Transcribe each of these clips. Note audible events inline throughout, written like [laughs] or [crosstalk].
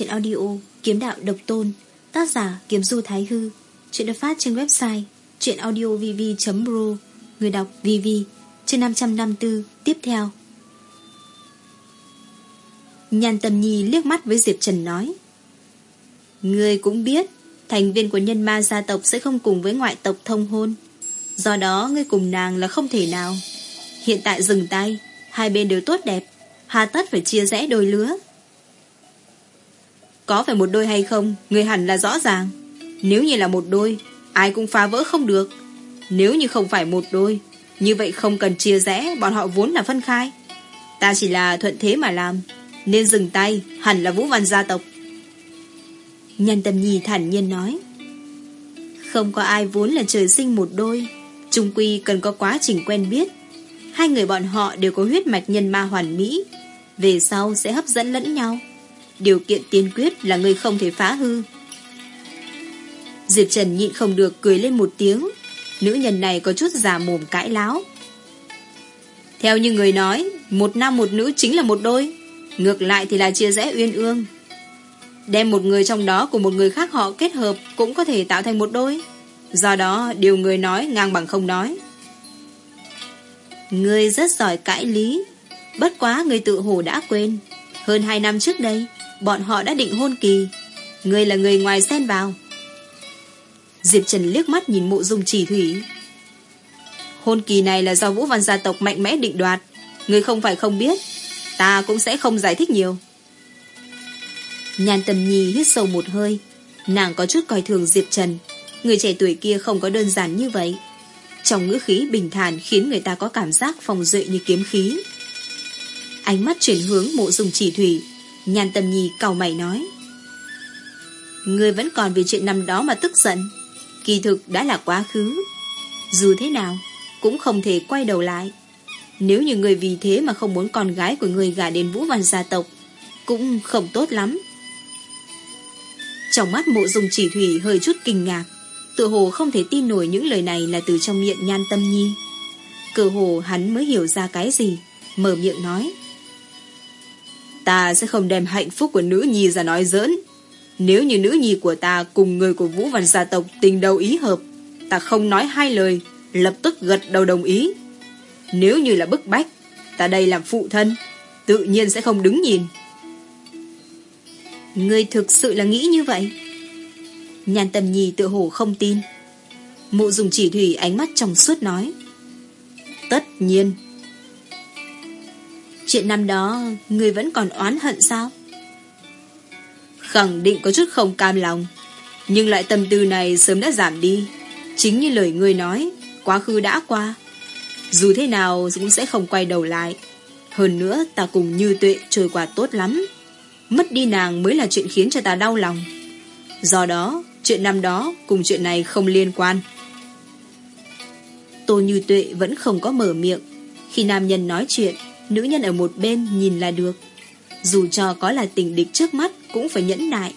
Chuyện audio Kiếm Đạo Độc Tôn, Tác giả Kiếm Du Thái Hư, Chuyện được phát trên website Chuyện audiovv.pro Người đọc VV Chương 554 Tiếp theo. Nhàn tầm nhi liếc mắt với Diệp Trần nói Người cũng biết, Thành viên của nhân ma gia tộc sẽ không cùng với ngoại tộc thông hôn. Do đó, ngươi cùng nàng là không thể nào. Hiện tại dừng tay, Hai bên đều tốt đẹp, Hà tất phải chia rẽ đôi lứa. Có phải một đôi hay không, Người hẳn là rõ ràng. Nếu như là một đôi, Ai cũng phá vỡ không được. Nếu như không phải một đôi, Như vậy không cần chia rẽ, Bọn họ vốn là phân khai. Ta chỉ là thuận thế mà làm, Nên dừng tay, hẳn là vũ văn gia tộc. Nhân tâm nhi thản nhiên nói, Không có ai vốn là trời sinh một đôi. Trung quy cần có quá trình quen biết. Hai người bọn họ đều có huyết mạch nhân ma hoàn mỹ. Về sau sẽ hấp dẫn lẫn nhau. Điều kiện tiên quyết là người không thể phá hư. Diệp Trần nhịn không được cười lên một tiếng. Nữ nhân này có chút giả mồm cãi láo. Theo như người nói, Một nam một nữ chính là một đôi. Ngược lại thì là chia rẽ uyên ương. Đem một người trong đó cùng một người khác họ kết hợp Cũng có thể tạo thành một đôi. Do đó, điều người nói ngang bằng không nói. Người rất giỏi cãi lý. Bất quá người tự hồ đã quên. Hơn hai năm trước đây Bọn họ đã định hôn kỳ. Người là người ngoài xen vào. Diệp Trần liếc mắt nhìn mộ dung chỉ thủy. Hôn kỳ này là do Vũ Văn gia tộc mạnh mẽ định đoạt. Người không phải không biết, Ta cũng sẽ không giải thích nhiều. Nhàn tầm nhì hít sâu một hơi. Nàng có chút coi thường Diệp Trần. Người trẻ tuổi kia không có đơn giản như vậy. Trong ngữ khí bình thản Khiến người ta có cảm giác phòng duệ như kiếm khí. Ánh mắt chuyển hướng mộ dùng chỉ thủy. Nhàn tâm nhi cầu mày nói. Người vẫn còn vì chuyện năm đó mà tức giận. Kỳ thực đã là quá khứ. Dù thế nào Cũng không thể quay đầu lại. Nếu như người vì thế mà không muốn con gái của người gả đến vũ văn gia tộc Cũng không tốt lắm. Trong mắt mộ dùng chỉ thủy hơi chút kinh ngạc Tự hồ không thể tin nổi những lời này là từ trong miệng nhan tâm nhi. Cờ hồ hắn mới hiểu ra cái gì, mở miệng nói. Ta sẽ không đem hạnh phúc của nữ nhi ra nói giỡn. Nếu như nữ nhi của ta cùng người của Vũ Văn gia tộc tình đầu ý hợp, ta không nói hai lời, lập tức gật đầu đồng ý. Nếu như là bức bách, ta đây làm phụ thân, tự nhiên sẽ không đứng nhìn. Ngươi thực sự là nghĩ như vậy? nhàn tầm nhì tự hồ không tin Mụ dùng chỉ thủy ánh mắt trong suốt nói Tất nhiên Chuyện năm đó, Người vẫn còn oán hận sao? Khẳng định có chút không cam lòng, Nhưng lại tâm tư này sớm đã giảm đi. Chính như lời người nói, Quá khứ đã qua. Dù thế nào cũng sẽ không quay đầu lại. Hơn nữa, ta cùng như tuệ trôi qua tốt lắm. Mất đi nàng mới là chuyện khiến cho ta đau lòng. Do đó, Chuyện năm đó cùng chuyện này không liên quan. Tô Như Tuệ vẫn không có mở miệng. Khi nam nhân nói chuyện Nữ nhân ở một bên nhìn là được. Dù cho có là tình địch trước mắt, Cũng phải nhẫn nại.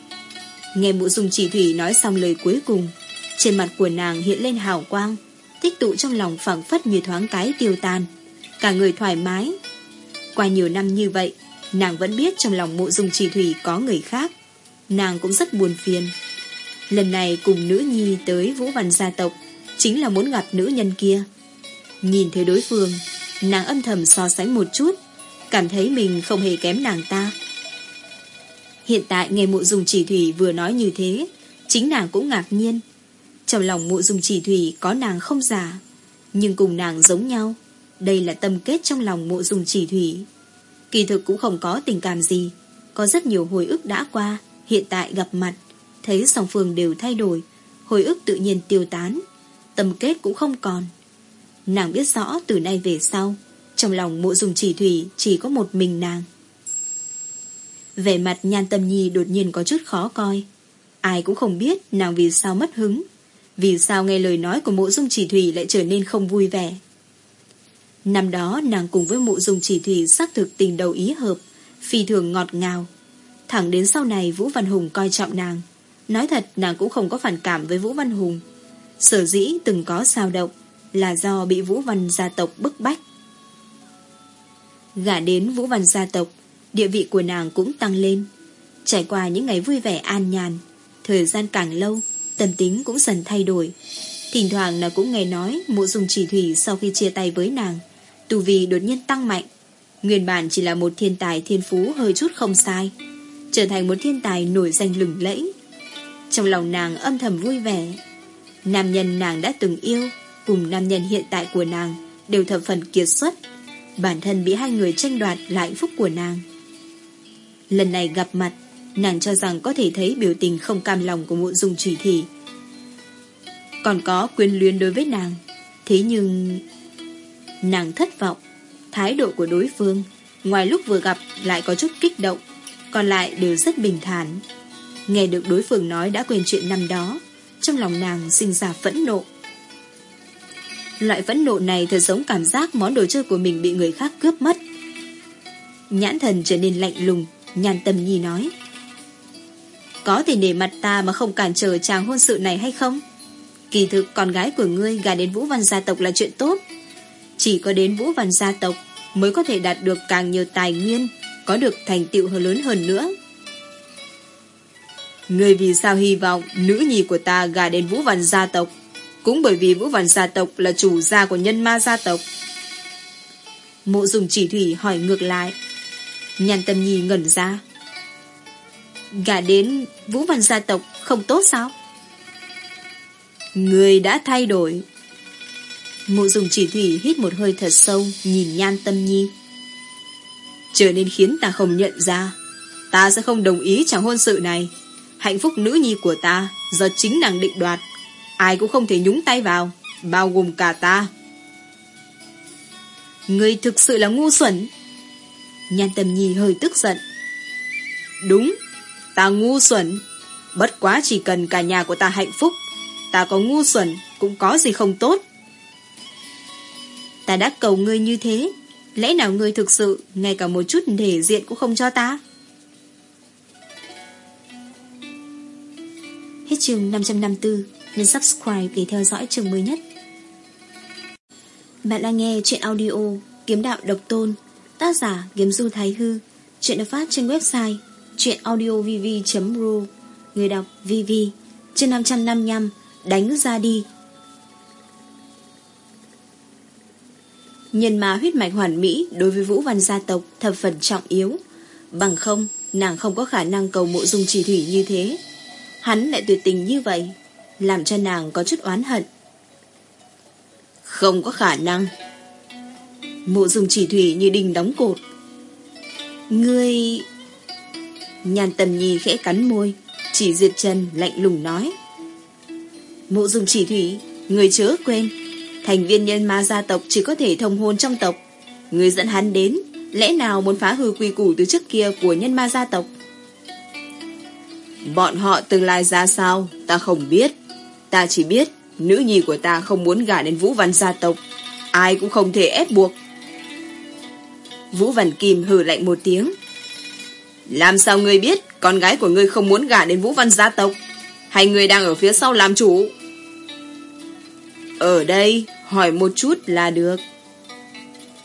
Nghe mụ dung chỉ thủy nói xong lời cuối cùng, Trên mặt của nàng hiện lên hào quang, Tích tụ trong lòng phẳng phất như thoáng cái tiêu tan. Cả người thoải mái. Qua nhiều năm như vậy, Nàng vẫn biết trong lòng mụ dung chỉ thủy có người khác. Nàng cũng rất buồn phiền. Lần này cùng nữ nhi tới Vũ Văn gia tộc, Chính là muốn gặp nữ nhân kia. Nhìn thấy đối phương Nàng âm thầm so sánh một chút, Cảm thấy mình không hề kém nàng ta. Hiện tại nghe mụ dùng chỉ thủy vừa nói như thế, Chính nàng cũng ngạc nhiên. Trong lòng mụ dùng chỉ thủy có nàng không giả, Nhưng cùng nàng giống nhau, Đây là tâm kết trong lòng mụ dùng chỉ thủy. Kỳ thực cũng không có tình cảm gì, Có rất nhiều hồi ức đã qua, Hiện tại gặp mặt, Thấy song phương đều thay đổi, Hồi ức tự nhiên tiêu tán, Tâm kết cũng không còn. Nàng biết rõ từ nay về sau, Trong lòng mộ dùng chỉ thủy Chỉ có một mình nàng. Vẻ mặt nhan tâm nhi đột nhiên có chút khó coi. Ai cũng không biết nàng vì sao mất hứng, Vì sao nghe lời nói của mộ dung chỉ thủy Lại trở nên không vui vẻ. Năm đó nàng cùng với mộ dung chỉ thủy Xác thực tình đầu ý hợp, Phi thường ngọt ngào. Thẳng đến sau này Vũ Văn Hùng coi trọng nàng. Nói thật, nàng cũng không có phản cảm với Vũ Văn Hùng. Sở dĩ từng có sao động là do bị Vũ Văn gia tộc bức bách Gả đến Vũ Văn gia tộc Địa vị của nàng cũng tăng lên Trải qua những ngày vui vẻ an nhàn, thời gian càng lâu, tâm tính cũng dần thay đổi. Thỉnh thoảng nàng cũng nghe nói mộ dùng chỉ thủy sau khi chia tay với nàng, tu vi đột nhiên tăng mạnh. Nguyên bản chỉ là một thiên tài thiên phú hơi chút không sai, trở thành một thiên tài nổi danh lừng lẫy. Trong lòng nàng âm thầm vui vẻ, nam nhân nàng đã từng yêu cùng nam nhân hiện tại của nàng đều thập phần kiệt xuất. Bản thân bị hai người tranh đoạt là hạnh phúc của nàng. Lần này gặp mặt, nàng cho rằng có thể thấy biểu tình không cam lòng của mộ dung trùy thị. Còn có quyền luyến đối với nàng. Thế nhưng... Nàng thất vọng. Thái độ của đối phương, ngoài lúc vừa gặp lại có chút kích động, còn lại đều rất bình thản. Nghe được đối phương nói đã quên chuyện năm đó, trong lòng nàng sinh ra phẫn nộ. Loại phẫn nộ này thật giống cảm giác món đồ chơi của mình bị người khác cướp mất. Nhãn thần trở nên lạnh lùng, nhàn tâm nhi nói. Có thể để mặt ta mà không cản trở chàng hôn sự này hay không? Kỳ thực con gái của ngươi gà đến Vũ Văn gia tộc là chuyện tốt. Chỉ có đến Vũ Văn gia tộc mới có thể đạt được càng nhiều tài nguyên, có được thành tựu hơn lớn hơn nữa. Ngươi vì sao hy vọng nữ nhi của ta gà đến Vũ Văn gia tộc? Cũng bởi vì Vũ Văn gia tộc là chủ gia của nhân ma gia tộc. Mộ dùng chỉ thủy hỏi ngược lại. Nhàn tâm nhi ngẩn ra. Gả đến Vũ Văn gia tộc không tốt sao? Người đã thay đổi. Mộ dùng chỉ thủy hít một hơi thật sâu, nhìn nhan tâm nhi. Trở nên khiến ta không nhận ra. Ta sẽ không đồng ý chẳng hôn sự này. Hạnh phúc nữ nhi của ta do chính nàng định đoạt. Ai cũng không thể nhúng tay vào, bao gồm cả ta. Người thực sự là ngu xuẩn. Nhan tầm nhi hơi tức giận. Đúng, ta ngu xuẩn. Bất quá chỉ cần cả nhà của ta hạnh phúc, ta có ngu xuẩn cũng có gì không tốt. Ta đã cầu ngươi như thế, lẽ nào ngươi thực sự ngay cả một chút thể diện cũng không cho ta? Hết chương 554, nhấn subscribe để theo dõi trường mới nhất. Bạn đang nghe chuyện audio Kiếm Đạo Độc Tôn, tác giả Kiếm Du Thái Hư, chuyện được phát trên website chuyenaudiovv.ru, người đọc VV, chương 555, đánh ra đi. Nhân má huyết mạch hoàn mỹ đối với Vũ Văn gia tộc thập phần trọng yếu. Bằng không, nàng không có khả năng cầu mộ dung chỉ thủy như thế. Hắn lại tuyệt tình như vậy, làm cho nàng có chút oán hận. Không có khả năng. Mộ dung chỉ thủy như đình đóng cột. Ngươi... Nhàn tầm nhi khẽ cắn môi, chỉ diệt chân lạnh lùng nói. Mộ dung chỉ thủy, người chớ quên, thành viên nhân ma gia tộc chỉ có thể thông hôn trong tộc. Người dẫn hắn đến, lẽ nào muốn phá hư quy củ từ trước kia của nhân ma gia tộc? Bọn họ tương lai ra sao, ta không biết. Ta chỉ biết, nữ nhi của ta không muốn gả đến Vũ Văn gia tộc. Ai cũng không thể ép buộc. Vũ Văn Kim hừ lạnh một tiếng. Làm sao ngươi biết con gái của ngươi không muốn gả đến Vũ Văn gia tộc? Hay ngươi đang ở phía sau làm chủ? Ở đây, hỏi một chút là được.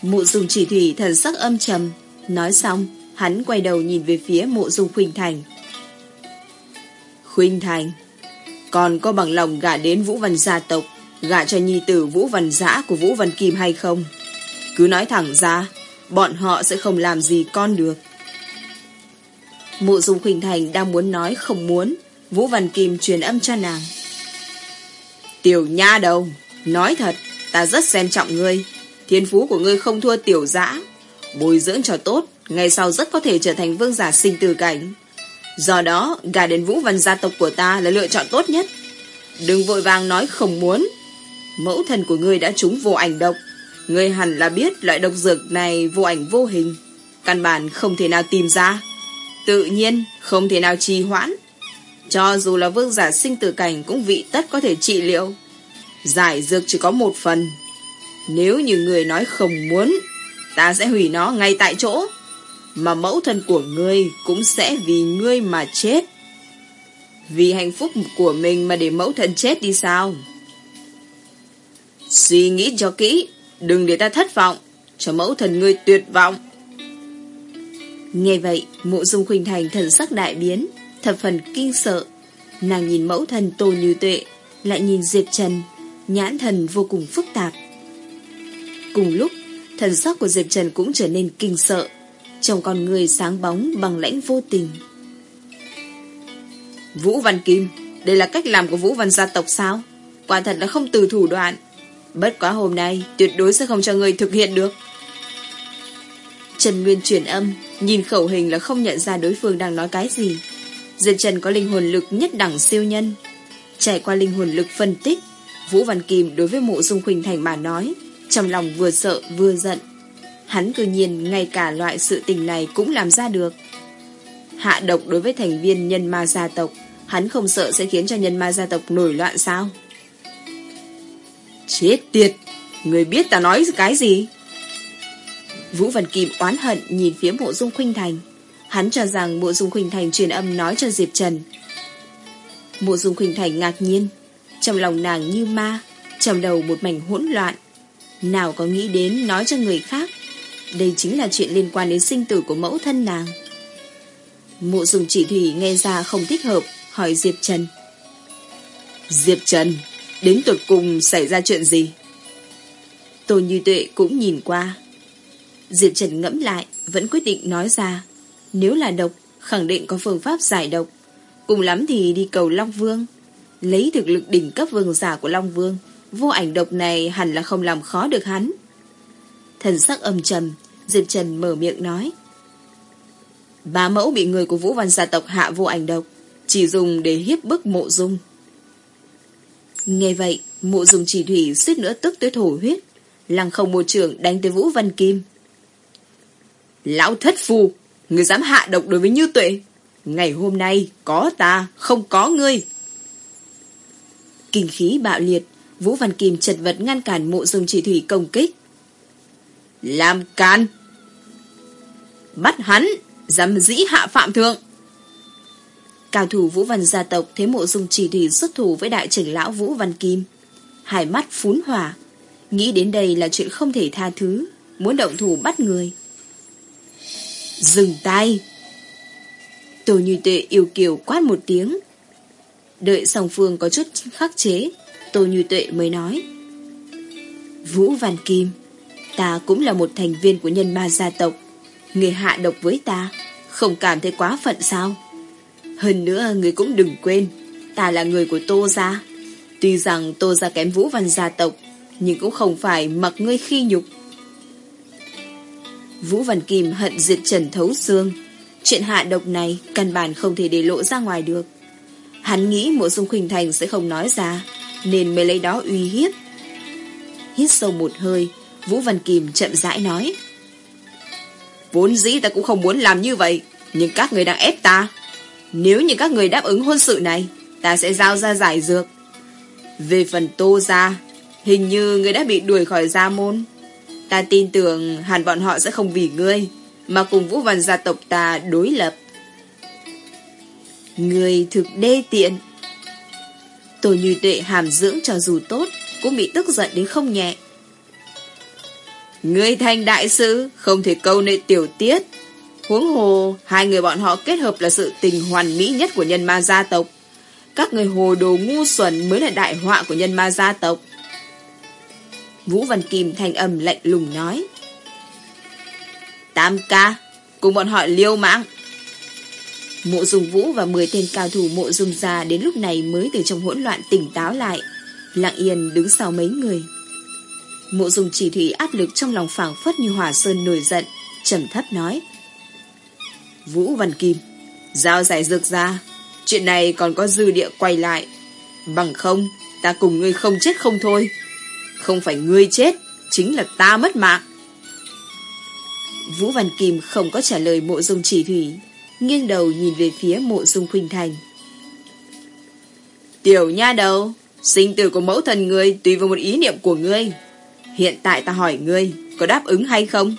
Mụ dùng chỉ thủy thần sắc âm trầm. Nói xong, hắn quay đầu nhìn về phía mộ dung Khuynh Thành. Khuynh Thành, còn có bằng lòng gả đến Vũ Văn gia tộc, gả cho nhi tử Vũ Văn giã của Vũ Văn Kim hay không? Cứ nói thẳng ra, bọn họ sẽ không làm gì con được. Mộ dung Khuynh Thành đang muốn nói không muốn, Vũ Văn Kim truyền âm cho nàng. Tiểu nha đầu, nói thật, ta rất xem trọng ngươi. Thiên phú của ngươi không thua tiểu dã. Bồi dưỡng cho tốt, ngày sau rất có thể trở thành vương giả sinh tử cảnh. Do đó, gà đến Vũ Văn gia tộc của ta là lựa chọn tốt nhất. Đừng vội vàng nói không muốn. Mẫu thần của ngươi đã trúng vô ảnh độc. Ngươi hẳn là biết loại độc dược này vô ảnh vô hình. Căn bản không thể nào tìm ra. Tự nhiên, không thể nào trì hoãn. Cho dù là vương giả sinh tử cảnh cũng vị tất có thể trị liệu. Giải dược chỉ có một phần. Nếu như người nói không muốn, ta sẽ hủy nó ngay tại chỗ. Mà mẫu thân của ngươi cũng sẽ vì ngươi mà chết. Vì hạnh phúc của mình mà để mẫu thân chết đi sao? Suy nghĩ cho kỹ, đừng để ta thất vọng, cho mẫu thân ngươi tuyệt vọng. Nghe vậy, mộ dung khuynh thành thần sắc đại biến, thập phần kinh sợ. Nàng nhìn mẫu thân tô như tuệ, lại nhìn Diệp Trần, nhãn thần vô cùng phức tạp. Cùng lúc, thần sắc của Diệp Trần cũng trở nên kinh sợ, trong con người sáng bóng bằng lãnh vô tình. Vũ Văn Kim, đây là cách làm của Vũ Văn gia tộc sao? Quả thật là không từ thủ đoạn. Bất quá hôm nay, tuyệt đối sẽ không cho người thực hiện được. Trần Nguyên chuyển âm, nhìn khẩu hình là không nhận ra đối phương đang nói cái gì. Diệp Trần có linh hồn lực nhất đẳng siêu nhân. Trải qua linh hồn lực phân tích, Vũ Văn Kim đối với mộ dung khuynh thành mà nói, trong lòng vừa sợ vừa giận. Hắn cư nhiên ngay cả loại sự tình này cũng làm ra được. Hạ độc đối với thành viên nhân ma gia tộc, hắn không sợ sẽ khiến cho nhân ma gia tộc nổi loạn sao? Chết tiệt! Người biết ta nói cái gì? Vũ Văn Kim oán hận nhìn phía mộ dung khuynh thành. Hắn cho rằng mộ dung khuynh thành truyền âm nói cho Diệp Trần. Mộ dung khuynh thành ngạc nhiên. Trong lòng nàng như ma, trong đầu một mảnh hỗn loạn. Nào có nghĩ đến nói cho người khác. Đây chính là chuyện liên quan đến sinh tử của mẫu thân nàng. Mộ dùng chỉ thủy nghe ra không thích hợp, hỏi Diệp Trần. Diệp Trần, đến tuột cùng xảy ra chuyện gì? Tô Như Tuệ cũng nhìn qua. Diệp Trần ngẫm lại, vẫn quyết định nói ra. Nếu là độc, khẳng định có phương pháp giải độc. Cùng lắm thì đi cầu Long Vương. Lấy thực lực đỉnh cấp vương giả của Long Vương, vô ảnh độc này hẳn là không làm khó được hắn. Thần sắc âm trầm, Diệp Trần mở miệng nói. Bá mẫu bị người của Vũ Văn gia tộc hạ vô ảnh độc, chỉ dùng để hiếp bức mộ dung. Nghe vậy, mộ dung chỉ thủy suýt nữa tức tới thổ huyết. Lăng không một trưởng đánh tới Vũ Văn Kim. Lão thất phù, người dám hạ độc đối với Như Tuệ. Ngày hôm nay, có ta, không có ngươi. Kinh khí bạo liệt, Vũ Văn Kim chật vật ngăn cản mộ dung chỉ thủy công kích. Làm can! Bắt hắn, dám dĩ hạ phạm thượng. Cao thủ Vũ Văn gia tộc thế mộ dung chỉ thủy xuất thủ với đại trưởng lão Vũ Văn Kim. Hai mắt phún hỏa, nghĩ đến đây là chuyện không thể tha thứ, muốn động thủ bắt người. Dừng tay! tổ Như Tuệ yêu kiều quát một tiếng. Đợi song phương có chút khắc chế, Tô Như Tuệ mới nói. Vũ Văn Kim, ta cũng là một thành viên của nhân ma gia tộc. Người hạ độc với ta, không cảm thấy quá phận sao? Hơn nữa người cũng đừng quên, ta là người của Tô Gia. Tuy rằng Tô Gia kém Vũ Văn gia tộc, nhưng cũng không phải mặc ngươi khi nhục. Vũ Văn Kim hận diệt trần thấu xương. Chuyện hạ độc này căn bản không thể để lộ ra ngoài được. Hắn nghĩ mộ dung khuynh thành sẽ không nói ra, nên mới lấy đó uy hiếp. Hít sâu một hơi, Vũ Văn Kim chậm rãi nói. Vốn dĩ ta cũng không muốn làm như vậy, nhưng các người đang ép ta. Nếu như các người đáp ứng hôn sự này, ta sẽ giao ra giải dược. Về phần tô ra, hình như người đã bị đuổi khỏi gia môn. Ta tin tưởng hẳn bọn họ sẽ không vì ngươi mà cùng vũ văn gia tộc ta đối lập. Người thực đê tiện. Tổ như tuệ hàm dưỡng cho dù tốt cũng bị tức giận đến không nhẹ. Ngươi thành đại sư không thể câu nệ tiểu tiết. Huống hồ, hai người bọn họ kết hợp là sự tình hoàn mỹ nhất của nhân ma gia tộc. Các người hồ đồ ngu xuẩn mới là đại họa của nhân ma gia tộc. Vũ Văn Kim thanh âm lạnh lùng nói. Tam ca, cùng bọn họ liêu mạng. Mộ dùng vũ và 10 tên cao thủ mộ dùng gia đến lúc này mới từ trong hỗn loạn tỉnh táo lại. Lặng yên đứng sau mấy người. Mộ dùng chỉ thủy áp lực trong lòng phảng phất như hỏa sơn nổi giận, trầm thấp nói. Vũ Văn Kim, giao giải dược ra, chuyện này còn có dư địa quay lại. Bằng không, ta cùng ngươi không chết không thôi. Không phải ngươi chết, chính là ta mất mạng. Vũ Văn Kim không có trả lời mộ dung chỉ thủy, nghiêng đầu nhìn về phía mộ dung khuynh thành. Tiểu nha đầu, sinh tử của mẫu thần ngươi tùy vào một ý niệm của ngươi. Hiện tại ta hỏi ngươi, có đáp ứng hay không?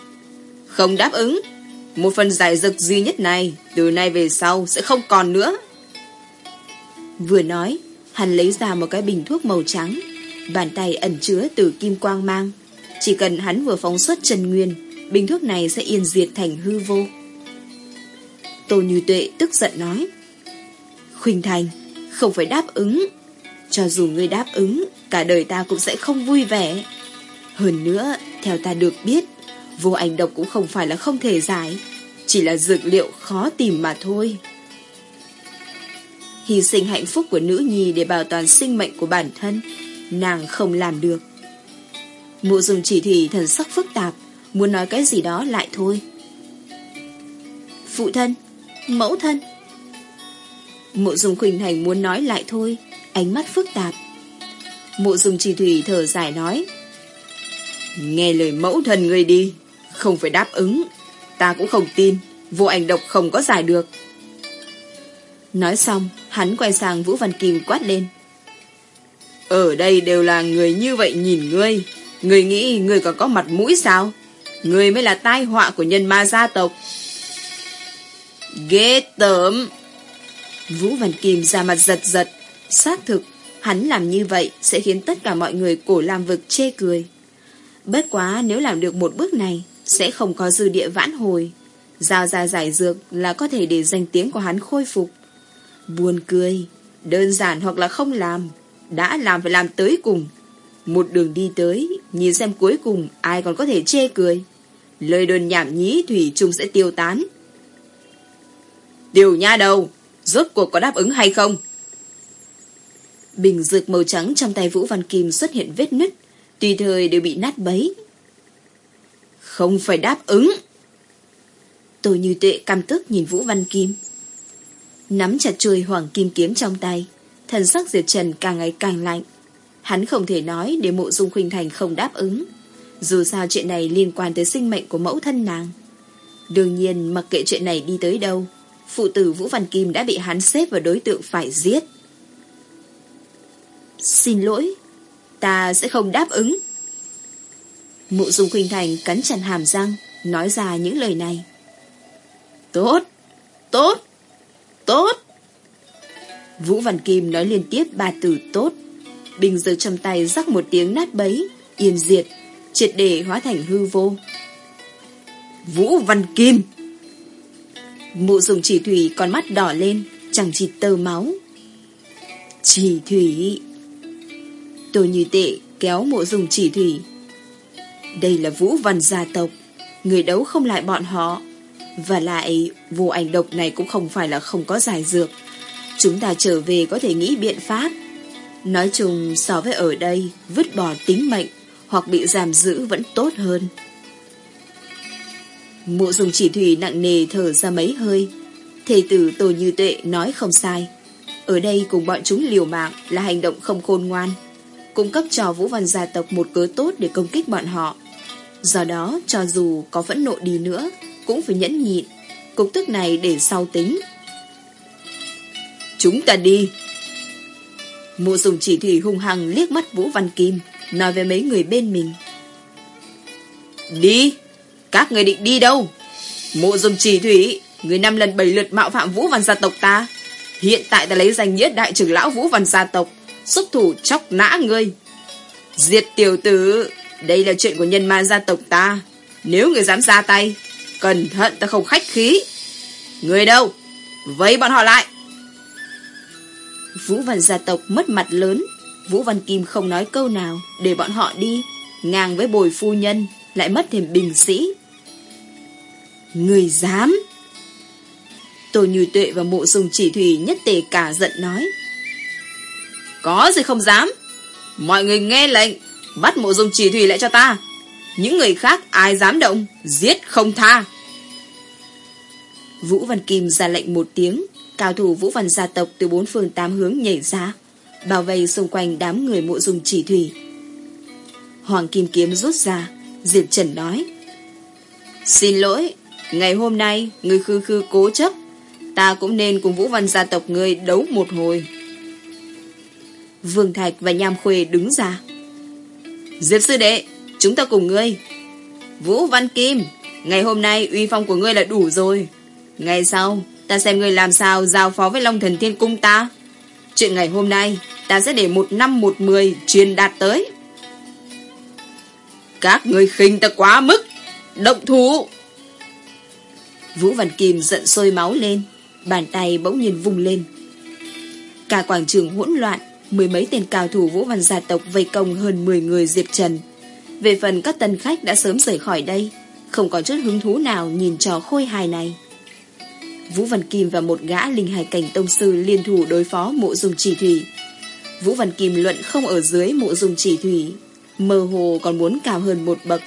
Không đáp ứng. Một phần giải dực duy nhất này, từ nay về sau sẽ không còn nữa. Vừa nói, hắn lấy ra một cái bình thuốc màu trắng, Bàn tay ẩn chứa từ kim quang mang. Chỉ cần hắn vừa phóng xuất chân nguyên, bình thuốc này sẽ yên diệt thành hư vô. Tô Như Tuệ tức giận nói. Khuynh Thành, không phải đáp ứng. Cho dù ngươi đáp ứng, cả đời ta cũng sẽ không vui vẻ. Hơn nữa, theo ta được biết, vô ảnh độc cũng không phải là không thể giải, chỉ là dược liệu khó tìm mà thôi. Hy sinh hạnh phúc của nữ nhi để bảo toàn sinh mệnh của bản thân, nàng không làm được. Mụ dùng chỉ thị thần sắc phức tạp, muốn nói cái gì đó lại thôi. Phụ thân, mẫu thân. Mộ dùng khuynh thành muốn nói lại thôi, ánh mắt phức tạp. Mộ dùng chỉ thủy thở dài nói. Nghe lời mẫu thần người đi, không phải đáp ứng, ta cũng không tin, vô ảnh độc không có giải được. Nói xong, hắn quay sang Vũ Văn Kim quát lên. Ở đây đều là người như vậy nhìn ngươi, ngươi nghĩ ngươi còn có mặt mũi sao? Ngươi mới là tai họa của nhân ma gia tộc. Ghê tởm! Vũ Văn Kim ra mặt giật giật, xác thực, hắn làm như vậy sẽ khiến tất cả mọi người cổ làm vực chê cười. Bất quá nếu làm được một bước này, sẽ không có dư địa vãn hồi. Giao ra giải dược là có thể để danh tiếng của hắn khôi phục. Buồn cười, đơn giản hoặc là không làm, đã làm phải làm tới cùng. Một đường đi tới, nhìn xem cuối cùng ai còn có thể chê cười. Lời đồn nhảm nhí Thủy chung sẽ tiêu tán. Điều nha đầu, rốt cuộc có đáp ứng hay không? Bình dược màu trắng trong tay Vũ Văn Kim xuất hiện vết nứt, tùy thời đều bị nát bấy. Không phải đáp ứng. Tôi như tệ căm tức nhìn Vũ Văn Kim. Nắm chặt chuôi hoàng kim kiếm trong tay, thần sắc Diệp Trần càng ngày càng lạnh. Hắn không thể nói để mộ dung khuynh thành không đáp ứng. Dù sao chuyện này liên quan tới sinh mệnh của mẫu thân nàng. Đương nhiên mặc kệ chuyện này đi tới đâu, phụ tử Vũ Văn Kim đã bị hắn xếp vào đối tượng phải giết. Xin lỗi, ta sẽ không đáp ứng. mụ dung khuynh thành cắn chặt hàm răng, nói ra những lời này. Tốt, tốt, tốt. Vũ Văn Kim nói liên tiếp ba từ tốt. Bình giờ trong tay rắc một tiếng nát bấy, yên diệt, triệt để hóa thành hư vô. Vũ Văn Kim! Mụ dùng chỉ thủy con mắt đỏ lên, chẳng chịt tơ máu. Chỉ thủy! Tôi như tệ kéo mộ dùng chỉ thủy. Đây là Vũ Văn gia tộc, người đấu không lại bọn họ. Và lại, vô ảnh độc này cũng không phải là không có giải dược. Chúng ta trở về có thể nghĩ biện pháp. Nói chung so với ở đây, vứt bỏ tính mệnh hoặc bị giam giữ vẫn tốt hơn. Mụ dùng chỉ thủy nặng nề thở ra mấy hơi. Thầy tử Tô Như Tuệ nói không sai. Ở đây cùng bọn chúng liều mạng là hành động không khôn ngoan. Cung cấp cho Vũ Văn gia tộc một cớ tốt để công kích bọn họ. Do đó, cho dù có phẫn nộ đi nữa, cũng phải nhẫn nhịn. Cục tức này để sau tính. Chúng ta đi. mộ dùng chỉ thủy hung hăng liếc mắt Vũ Văn Kim, nói với mấy người bên mình. Đi! Các người định đi đâu? Mộ dùng chỉ thủy, người năm lần bảy lượt mạo phạm Vũ Văn gia tộc ta. Hiện tại ta lấy danh nghĩa đại trưởng lão Vũ Văn gia tộc, xuất thủ chóc nã ngươi. Diệt tiểu tử, đây là chuyện của nhân ma gia tộc ta. Nếu người dám ra tay, cẩn thận ta không khách khí. Người đâu? Vây bọn họ lại. Vũ Văn gia tộc mất mặt lớn. Vũ Văn Kim không nói câu nào, để bọn họ đi. Ngang với bồi phu nhân, lại mất thêm bình sĩ. Người dám! Tô Như Tuệ và mộ dùng chỉ thủy nhất tề cả giận nói. Có gì không dám? Mọi người nghe lệnh, bắt mộ dung chỉ thủy lại cho ta. Những người khác ai dám động, giết không tha. Vũ Văn Kim ra lệnh một tiếng, cao thủ Vũ Văn gia tộc từ bốn phương tám hướng nhảy ra, bao vây xung quanh đám người mộ dung chỉ thủy. Hoàng Kim Kiếm rút ra, Diệp Trần nói. Xin lỗi, ngày hôm nay người khư khư cố chấp, ta cũng nên cùng Vũ Văn gia tộc người đấu một hồi. Vương Thạch và Nham Khuê đứng ra. Diệp sư đệ, chúng ta cùng ngươi. Vũ Văn Kim, ngày hôm nay uy phong của ngươi là đủ rồi. Ngày sau, ta xem ngươi làm sao giao phó với Long Thần Thiên Cung ta. Chuyện ngày hôm nay, ta sẽ để một năm một mười truyền đạt tới. Các ngươi khinh ta quá mức. Động thủ. Vũ Văn Kim giận sôi máu lên, bàn tay bỗng nhiên vung lên. Cả quảng trường hỗn loạn, mười mấy tên cao thủ Vũ Văn gia tộc vây công hơn 10 người Diệp Trần. Về phần các tân khách đã sớm rời khỏi đây, không còn chút hứng thú nào nhìn trò khôi hài này. Vũ Văn Kim và một gã linh hài cảnh tông sư liên thủ đối phó mộ dung chỉ thủy. Vũ Văn Kim luận không ở dưới mộ dung chỉ thủy, mơ hồ còn muốn cao hơn một bậc.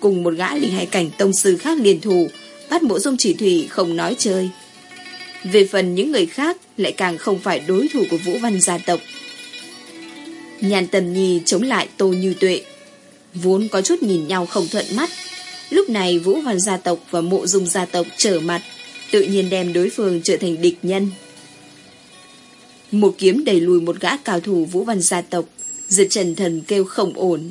Cùng một gã linh hài cảnh tông sư khác liên thủ, bắt mộ dung chỉ thủy không nói chơi. Về phần những người khác lại càng không phải đối thủ của Vũ Văn gia tộc. Nhàn tầm nhi chống lại Tô Như Tuệ. Vốn có chút nhìn nhau không thuận mắt. Lúc này Vũ Văn gia tộc và mộ dung gia tộc trở mặt, tự nhiên đem đối phương trở thành địch nhân. Một kiếm đẩy lùi một gã cao thủ Vũ Văn gia tộc, Diệp Trần Thần kêu không ổn.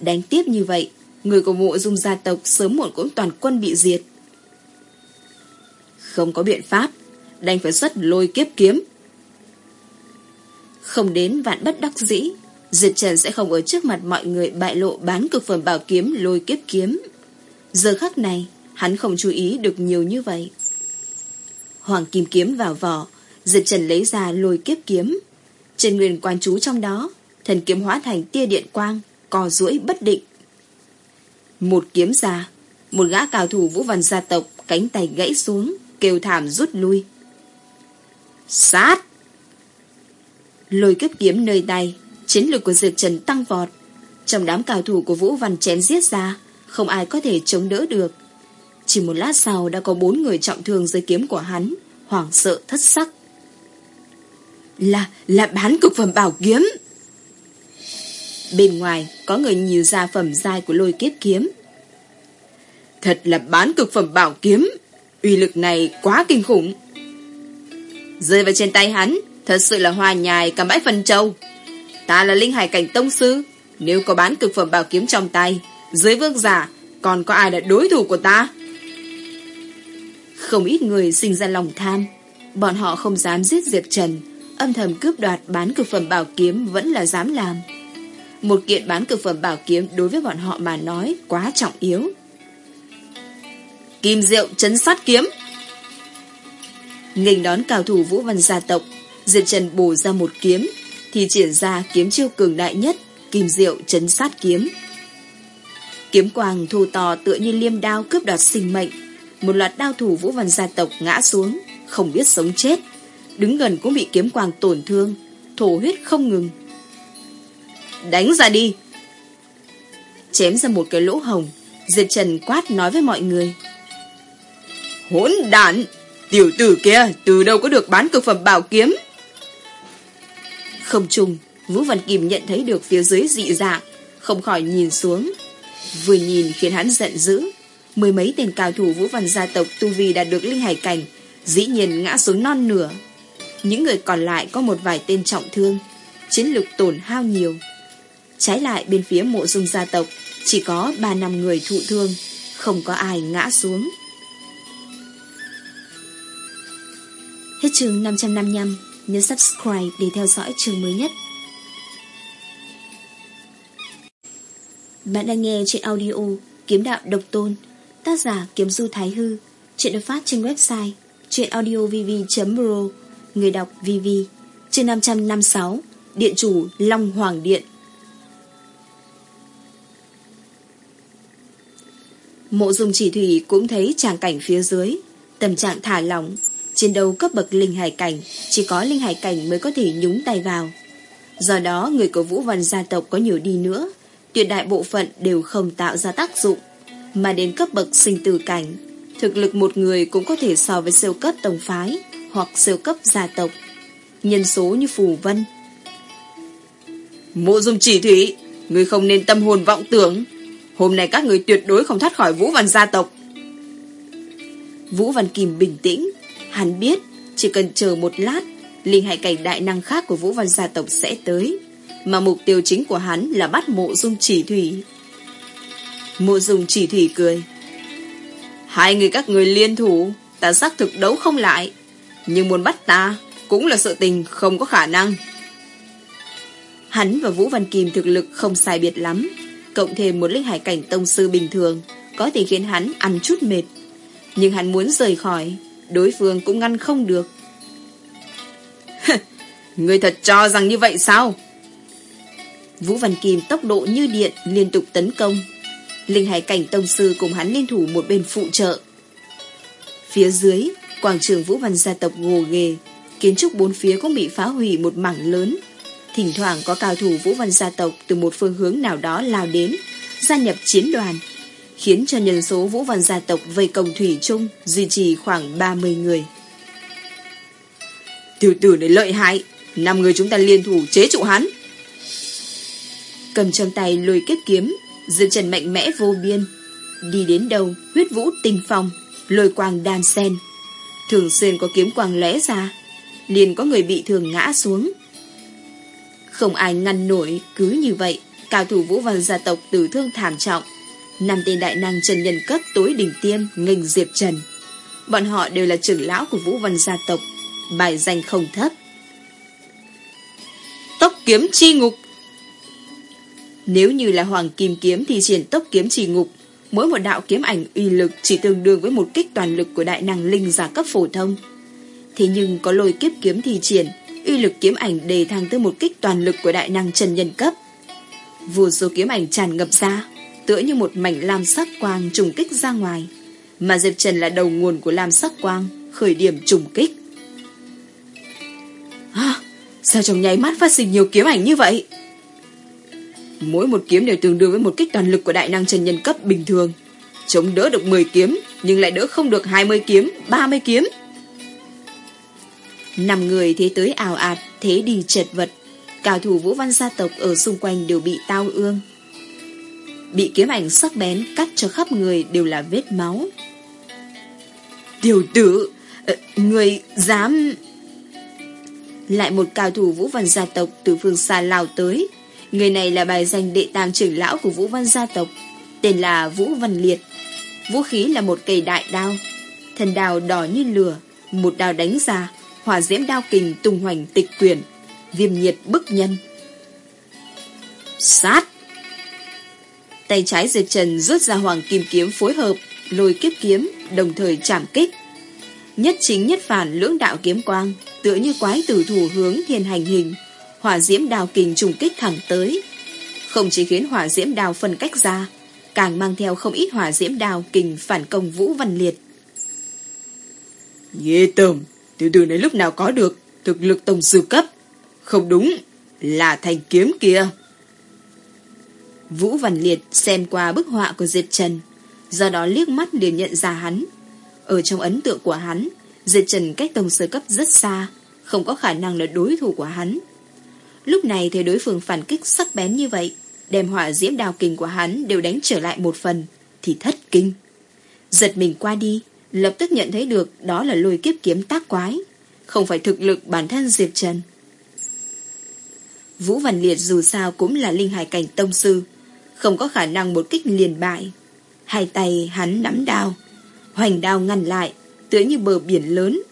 Đánh tiếp như vậy, người của mộ dung gia tộc sớm muộn cũng toàn quân bị diệt. Không có biện pháp, đành phải xuất lôi kiếp kiếm. Không đến vạn bất đắc dĩ, Diệp Trần sẽ không ở trước mặt mọi người bại lộ bán cực phẩm bảo kiếm lôi kiếp kiếm. Giờ khắc này, hắn không chú ý được nhiều như vậy. Hoàng kim kiếm vào vỏ, Diệp Trần lấy ra lôi kiếp kiếm. Trên nguyên quan chú trong đó, thần kiếm hóa thành tia điện quang, co duỗi bất định. Một kiếm ra, một gã cao thủ vũ văn gia tộc cánh tay gãy xuống, kêu thảm rút lui. Sát! Lôi kiếp kiếm nơi tay, chiến lược của Diệp Trần tăng vọt. Trong đám cao thủ của Vũ Văn chém giết ra, không ai có thể chống đỡ được. Chỉ một lát sau đã có bốn người trọng thương dưới kiếm của hắn, hoảng sợ thất sắc. Là, là bán cực phẩm bảo kiếm. Bên ngoài có người nhiều ra phẩm dai của lôi kiếp kiếm. Thật là bán cực phẩm bảo kiếm. uy lực này quá kinh khủng. Rơi vào trên tay hắn, thật sự là hoa nhài cả bãi phần châu. Ta là linh hải cảnh tông sư, nếu có bán cực phẩm bảo kiếm trong tay, dưới vương giả, còn có ai là đối thủ của ta? Không ít người sinh ra lòng tham, bọn họ không dám giết Diệp Trần, âm thầm cướp đoạt bán cực phẩm bảo kiếm vẫn là dám làm. Một kiện bán cực phẩm bảo kiếm đối với bọn họ mà nói quá trọng yếu. Kim Diệu chấn sát kiếm nghênh đón cao thủ Vũ Văn gia tộc, Diệp Trần bổ ra một kiếm, thì triển ra kiếm chiêu cường đại nhất, Kim Diệu chấn sát kiếm. Kiếm quang thù tò tựa như liêm đao cướp đoạt sinh mệnh, một loạt đao thủ Vũ Văn gia tộc ngã xuống, không biết sống chết, đứng gần cũng bị kiếm quang tổn thương, thổ huyết không ngừng. Đánh ra đi! Chém ra một cái lỗ hồng, Diệp Trần quát nói với mọi người. Hỗn đản! Tiểu tử kia từ đâu có được bán cực phẩm bảo kiếm không trùng Vũ Văn Kim nhận thấy được phía dưới dị dạng Không khỏi nhìn xuống. Vừa nhìn khiến hắn giận dữ. Mười mấy tên cao thủ Vũ Văn gia tộc Tu Vi đã được linh hải cảnh Dĩ nhiên ngã xuống non nửa. Những người còn lại có một vài tên trọng thương Chiến lực tổn hao nhiều. Trái lại bên phía mộ dung gia tộc Chỉ có ba năm người thụ thương Không có ai ngã xuống. Hết chương 555, nhấn subscribe để theo dõi chương mới nhất. Bạn đang nghe trên audio Kiếm Đạo Độc Tôn, tác giả Kiếm Du Thái Hư, chuyện được phát trên website chuyenaudiovv.ro, người đọc VV, chương 556, Điện chủ Long Hoàng Điện. Mộ dùng chỉ thủy cũng thấy tràng cảnh phía dưới, tâm trạng thả lỏng, Chiến đấu cấp bậc linh hải cảnh Chỉ có linh hải cảnh mới có thể nhúng tay vào. Do đó người của Vũ Văn gia tộc có nhiều đi nữa Tuyệt đại bộ phận đều không tạo ra tác dụng Mà đến cấp bậc sinh tử cảnh Thực lực một người cũng có thể so với siêu cấp tổng phái Hoặc siêu cấp gia tộc. Nhân số như Phù Vân. Mộ dung chỉ thủy Người không nên tâm hồn vọng tưởng. Hôm nay các người tuyệt đối không thoát khỏi Vũ Văn gia tộc. Vũ Văn Kim bình tĩnh Hắn biết chỉ cần chờ một lát Linh hải cảnh đại năng khác của Vũ Văn gia tộc sẽ tới. Mà mục tiêu chính của hắn là bắt mộ dung chỉ thủy. Mộ dung chỉ thủy cười. Hai người các người liên thủ Ta xác thực đấu không lại. Nhưng muốn bắt ta Cũng là sự tình không có khả năng. Hắn và Vũ Văn Kim thực lực không sai biệt lắm Cộng thêm một linh hải cảnh tông sư bình thường Có thể khiến hắn ăn chút mệt. Nhưng hắn muốn rời khỏi, đối phương cũng ngăn không được. [laughs] Người thật cho rằng như vậy sao? Vũ Văn Kim tốc độ như điện liên tục tấn công. Linh Hải Cảnh Tông Sư cùng hắn liên thủ một bên phụ trợ. Phía dưới, quảng trường Vũ Văn gia tộc gồ ghề, kiến trúc bốn phía cũng bị phá hủy một mảng lớn. Thỉnh thoảng có cao thủ Vũ Văn gia tộc từ một phương hướng nào đó lao đến, gia nhập chiến đoàn, khiến cho nhân số Vũ Văn gia tộc vây công Thủy Trung duy trì khoảng 30 người. Tiểu tử này lợi hại, năm người chúng ta liên thủ chế trụ hắn. Cầm trong tay lôi kết kiếm, dư trần mạnh mẽ vô biên. Đi đến đâu, huyết vũ tinh phong, lôi quang đan sen. Thường xuyên có kiếm quang lóe ra, liền có người bị thương ngã xuống. Không ai ngăn nổi, cứ như vậy, cao thủ vũ văn gia tộc tử thương thảm trọng. Năm tên đại năng trần nhân cấp tối đỉnh tiêm nghênh Diệp Trần. Bọn họ đều là trưởng lão của vũ văn gia tộc, bài danh không thấp. Tốc kiếm chi ngục Nếu như là hoàng kim kiếm thì triển tốc kiếm chi ngục, mỗi một đạo kiếm ảnh uy lực chỉ tương đương với một kích toàn lực của đại năng linh giả cấp phổ thông. Thế nhưng có lôi kiếp kiếm thi triển, uy lực kiếm ảnh đề thăng tới một kích toàn lực của đại năng trần nhân cấp. Vô số kiếm ảnh tràn ngập ra, tựa như một mảnh lam sắc quang trùng kích ra ngoài. Mà Diệp Trần là đầu nguồn của lam sắc quang, khởi điểm trùng kích. À, sao trong nháy mắt phát sinh nhiều kiếm ảnh như vậy? Mỗi một kiếm đều tương đương với một kích toàn lực của đại năng trần nhân cấp bình thường. Chống đỡ được 10 kiếm, nhưng lại đỡ không được 20 kiếm, 30 kiếm. Năm người thế tới ảo ạt, thế đi chật vật. Cao thủ vũ văn gia tộc ở xung quanh đều bị tao ương. Bị kiếm ảnh sắc bén cắt cho khắp người đều là vết máu. Tiểu tử, ờ, người dám... Lại một cao thủ vũ văn gia tộc từ phương xa lao tới. Người này là bài danh đệ tam trưởng lão của vũ văn gia tộc, tên là Vũ Văn Liệt. Vũ khí là một cây đại đao, thần đào đỏ như lửa, một đao đánh ra, hỏa diễm đao kình tung hoành tịch quyển viêm nhiệt bức nhân. Sát! Tay trái Diệp Trần rút ra hoàng kim kiếm phối hợp, lôi kiếp kiếm, đồng thời chạm kích. Nhất chính nhất phản lưỡng đạo kiếm quang, tựa như quái tử thủ hướng thiên hành hình, hỏa diễm đào kình trùng kích thẳng tới. Không chỉ khiến hỏa diễm đào phân cách ra, càng mang theo không ít hỏa diễm đào kình phản công Vũ Văn Liệt. Ghê tầm, tiểu tử này lúc nào có được thực lực tổng sư cấp. Không đúng, là thành kiếm kia. Vũ Văn Liệt xem qua bức họa của Diệp Trần, do đó liếc mắt liền nhận ra hắn. Ở trong ấn tượng của hắn, Diệp Trần cách tổng sơ cấp rất xa, không có khả năng là đối thủ của hắn. Lúc này thấy đối phương phản kích sắc bén như vậy, đem hỏa diễm đào kình của hắn đều đánh trở lại một phần, thì thất kinh. Giật mình qua đi, lập tức nhận thấy được đó là lôi kiếp kiếm tác quái, không phải thực lực bản thân Diệp Trần. Vũ Văn Liệt dù sao cũng là linh hải cảnh tông sư, không có khả năng một kích liền bại. Hai tay hắn nắm đao, hoành đao ngăn lại, tựa như bờ biển lớn,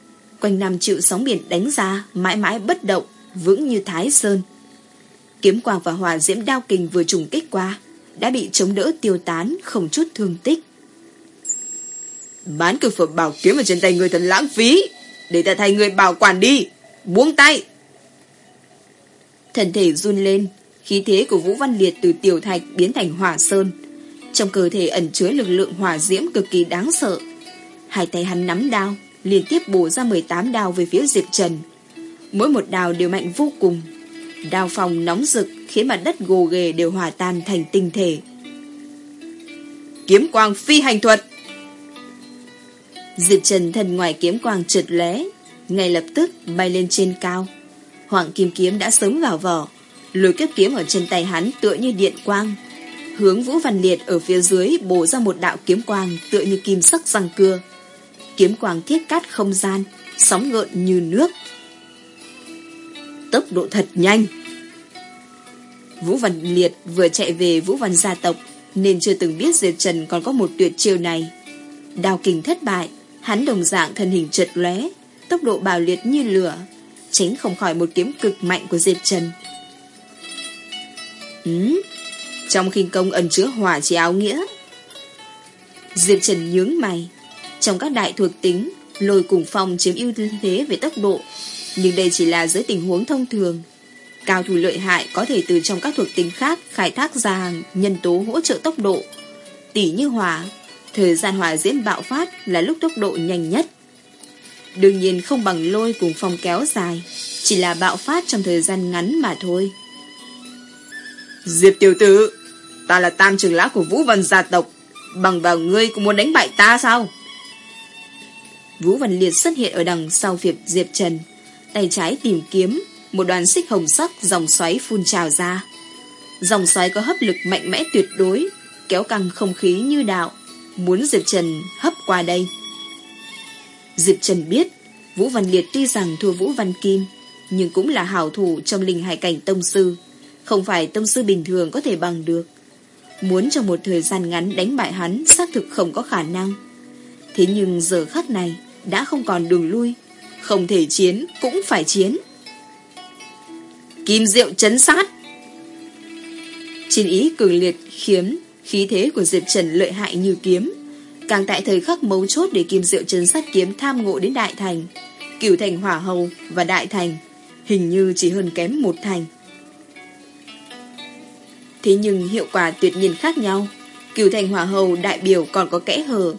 quanh năm chịu sóng biển đánh ra, mãi mãi bất động, vững như thái sơn. Kiếm quang và hỏa diễm đao kình vừa trùng kích qua, đã bị chống đỡ tiêu tán, không chút thương tích. Bán cực phẩm bảo kiếm ở trên tay người thật lãng phí, để ta thay người bảo quản đi, buông tay. Thân thể run lên, khí thế của Vũ Văn Liệt từ tiểu thạch biến thành hỏa sơn. Trong cơ thể ẩn chứa lực lượng hỏa diễm cực kỳ đáng sợ. Hai tay hắn nắm đao, liên tiếp bổ ra 18 đao về phía Diệp Trần. Mỗi một đao đều mạnh vô cùng. Đao phòng nóng rực khiến mặt đất gồ ghề đều hòa tan thành tinh thể. Kiếm quang phi hành thuật Diệp Trần thân ngoài kiếm quang trượt lé, ngay lập tức bay lên trên cao. Hoàng kim kiếm đã sớm vào vỏ, Lôi kiếp kiếm ở trên tay hắn tựa như điện quang. Hướng Vũ Văn Liệt ở phía dưới bổ ra một đạo kiếm quang tựa như kim sắc răng cưa. Kiếm quang thiết cắt không gian, sóng ngợn như nước. Tốc độ thật nhanh. Vũ Văn Liệt vừa chạy về Vũ Văn gia tộc nên chưa từng biết Diệp Trần còn có một tuyệt chiêu này. Đào kình thất bại, hắn đồng dạng thân hình trượt lóe, tốc độ bào liệt như lửa, tránh không khỏi một kiếm cực mạnh của Diệp Trần. Ừ, trong khinh công ẩn chứa hỏa chi áo nghĩa. Diệp Trần nhướng mày, Trong các đại thuộc tính, lôi cùng phong chiếm ưu thế về tốc độ, nhưng đây chỉ là dưới tình huống thông thường. Cao thủ lợi hại có thể từ trong các thuộc tính khác khai thác ra nhân tố hỗ trợ tốc độ. Tỷ như hỏa, thời gian hỏa diễm bạo phát là lúc tốc độ nhanh nhất. Đương nhiên không bằng lôi cùng phong kéo dài, chỉ là bạo phát trong thời gian ngắn mà thôi. Diệp tiểu tử, ta là tam trưởng lão của Vũ Văn gia tộc, bằng vào ngươi cũng muốn đánh bại ta sao? Vũ Văn Liệt xuất hiện ở đằng sau việc Diệp Trần, tay trái tìm kiếm, một đoàn xích hồng sắc dòng xoáy phun trào ra. Dòng xoáy có hấp lực mạnh mẽ tuyệt đối, kéo căng không khí như đạo, muốn Diệp Trần hấp qua đây. Diệp Trần biết, Vũ Văn Liệt tuy rằng thua Vũ Văn Kim, nhưng cũng là hảo thủ trong linh hải cảnh tông sư, không phải tông sư bình thường có thể bằng được. Muốn trong một thời gian ngắn đánh bại hắn xác thực không có khả năng. Thế nhưng giờ khắc này đã không còn đường lui, không thể chiến cũng phải chiến. Kim diệu chấn sát Chiến ý cường liệt khiến khí thế của Diệp Trần lợi hại như kiếm. Càng tại thời khắc mấu chốt để kim diệu chấn sát kiếm tham ngộ đến Đại Thành, Cửu Thành Hỏa Hầu và Đại Thành hình như chỉ hơn kém một thành. Thế nhưng hiệu quả tuyệt nhiên khác nhau. Cửu Thành Hỏa Hầu đại biểu còn có kẽ hở,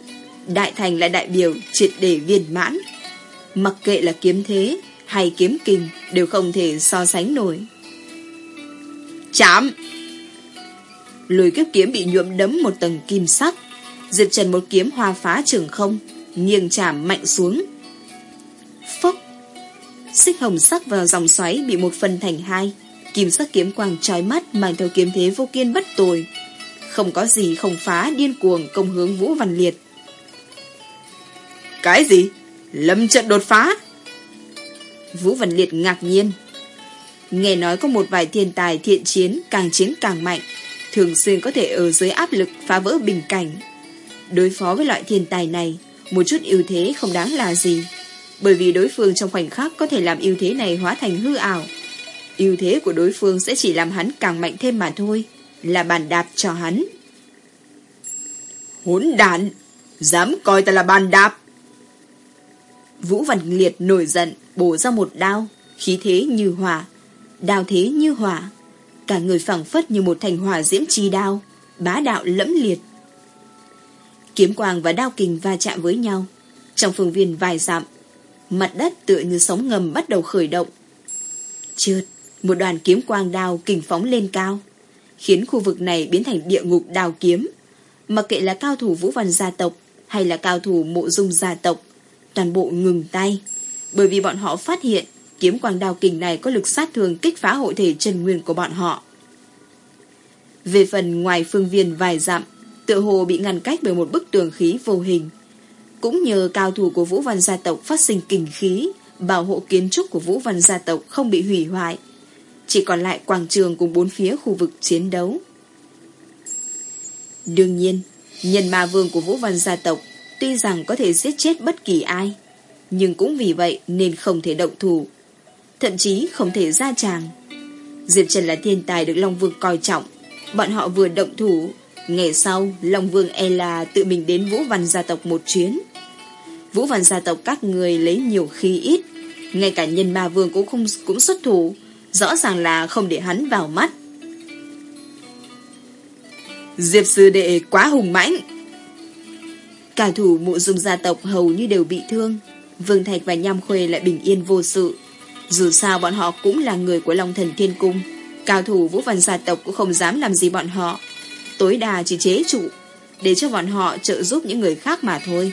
Đại Thành là đại biểu triệt để viên mãn. Mặc kệ là kiếm thế hay kiếm kình đều không thể so sánh nổi. Chạm! Lùi kiếp kiếm bị nhuộm đấm một tầng kim sắc. Diệp Trần một kiếm hoa phá trường không, nghiêng chạm mạnh xuống. Phốc! Xích hồng sắc vào dòng xoáy bị một phần thành hai. Kim sắc kiếm quang trói mắt mang theo kiếm thế vô kiên bất tồi. Không có gì không phá điên cuồng công hướng Vũ Văn Liệt. Cái gì? Lâm trận đột phá? Vũ Văn Liệt ngạc nhiên. Nghe nói có một vài thiên tài thiện chiến càng chiến càng mạnh, thường xuyên có thể ở dưới áp lực phá vỡ bình cảnh. Đối phó với loại thiên tài này, một chút ưu thế không đáng là gì, bởi vì đối phương trong khoảnh khắc có thể làm ưu thế này hóa thành hư ảo ưu thế của đối phương sẽ chỉ làm hắn càng mạnh thêm mà thôi, là bàn đạp cho hắn. Hỗn đản, dám coi ta là bàn đạp. Vũ Văn Liệt nổi giận, bổ ra một đao, khí thế như hỏa, đao thế như hỏa. Cả người phẳng phất như một thành hỏa diễm chi đao, bá đạo lẫm liệt. Kiếm quang và đao kình va chạm với nhau. Trong phương viên vài dặm, mặt đất tựa như sóng ngầm bắt đầu khởi động. Trượt, một đoàn kiếm quang đao kình phóng lên cao, khiến khu vực này biến thành địa ngục đào kiếm. Mặc kệ là cao thủ vũ văn gia tộc hay là cao thủ mộ dung gia tộc, toàn bộ ngừng tay, bởi vì bọn họ phát hiện kiếm quang đao kình này có lực sát thương kích phá hội thể chân nguyên của bọn họ. Về phần ngoài phương viên vài dặm, tựa hồ bị ngăn cách bởi một bức tường khí vô hình. Cũng nhờ cao thủ của Vũ Văn gia tộc phát sinh kình khí, bảo hộ kiến trúc của Vũ Văn gia tộc không bị hủy hoại. Chỉ còn lại quảng trường cùng bốn phía khu vực chiến đấu. Đương nhiên, nhân ma vương của Vũ Văn gia tộc tuy rằng có thể giết chết bất kỳ ai, nhưng cũng vì vậy nên không thể động thủ. Thậm chí không thể ra tràng. Diệp Trần là thiên tài được Long Vương coi trọng. Bọn họ vừa động thủ, ngày sau Long Vương e là tự mình đến Vũ Văn gia tộc một chuyến. Vũ Văn gia tộc các người lấy nhiều khi ít, ngay cả nhân ma vương cũng không cũng xuất thủ, rõ ràng là không để hắn vào mắt. Diệp sư đệ quá hùng mãnh. Cả thủ mộ dung gia tộc hầu như đều bị thương, Vương Thạch và Nham Khuê lại bình yên vô sự. Dù sao bọn họ cũng là người của Long Thần Thiên Cung, cao thủ Vũ Văn gia tộc cũng không dám làm gì bọn họ. Tối đa chỉ chế trụ, để cho bọn họ trợ giúp những người khác mà thôi.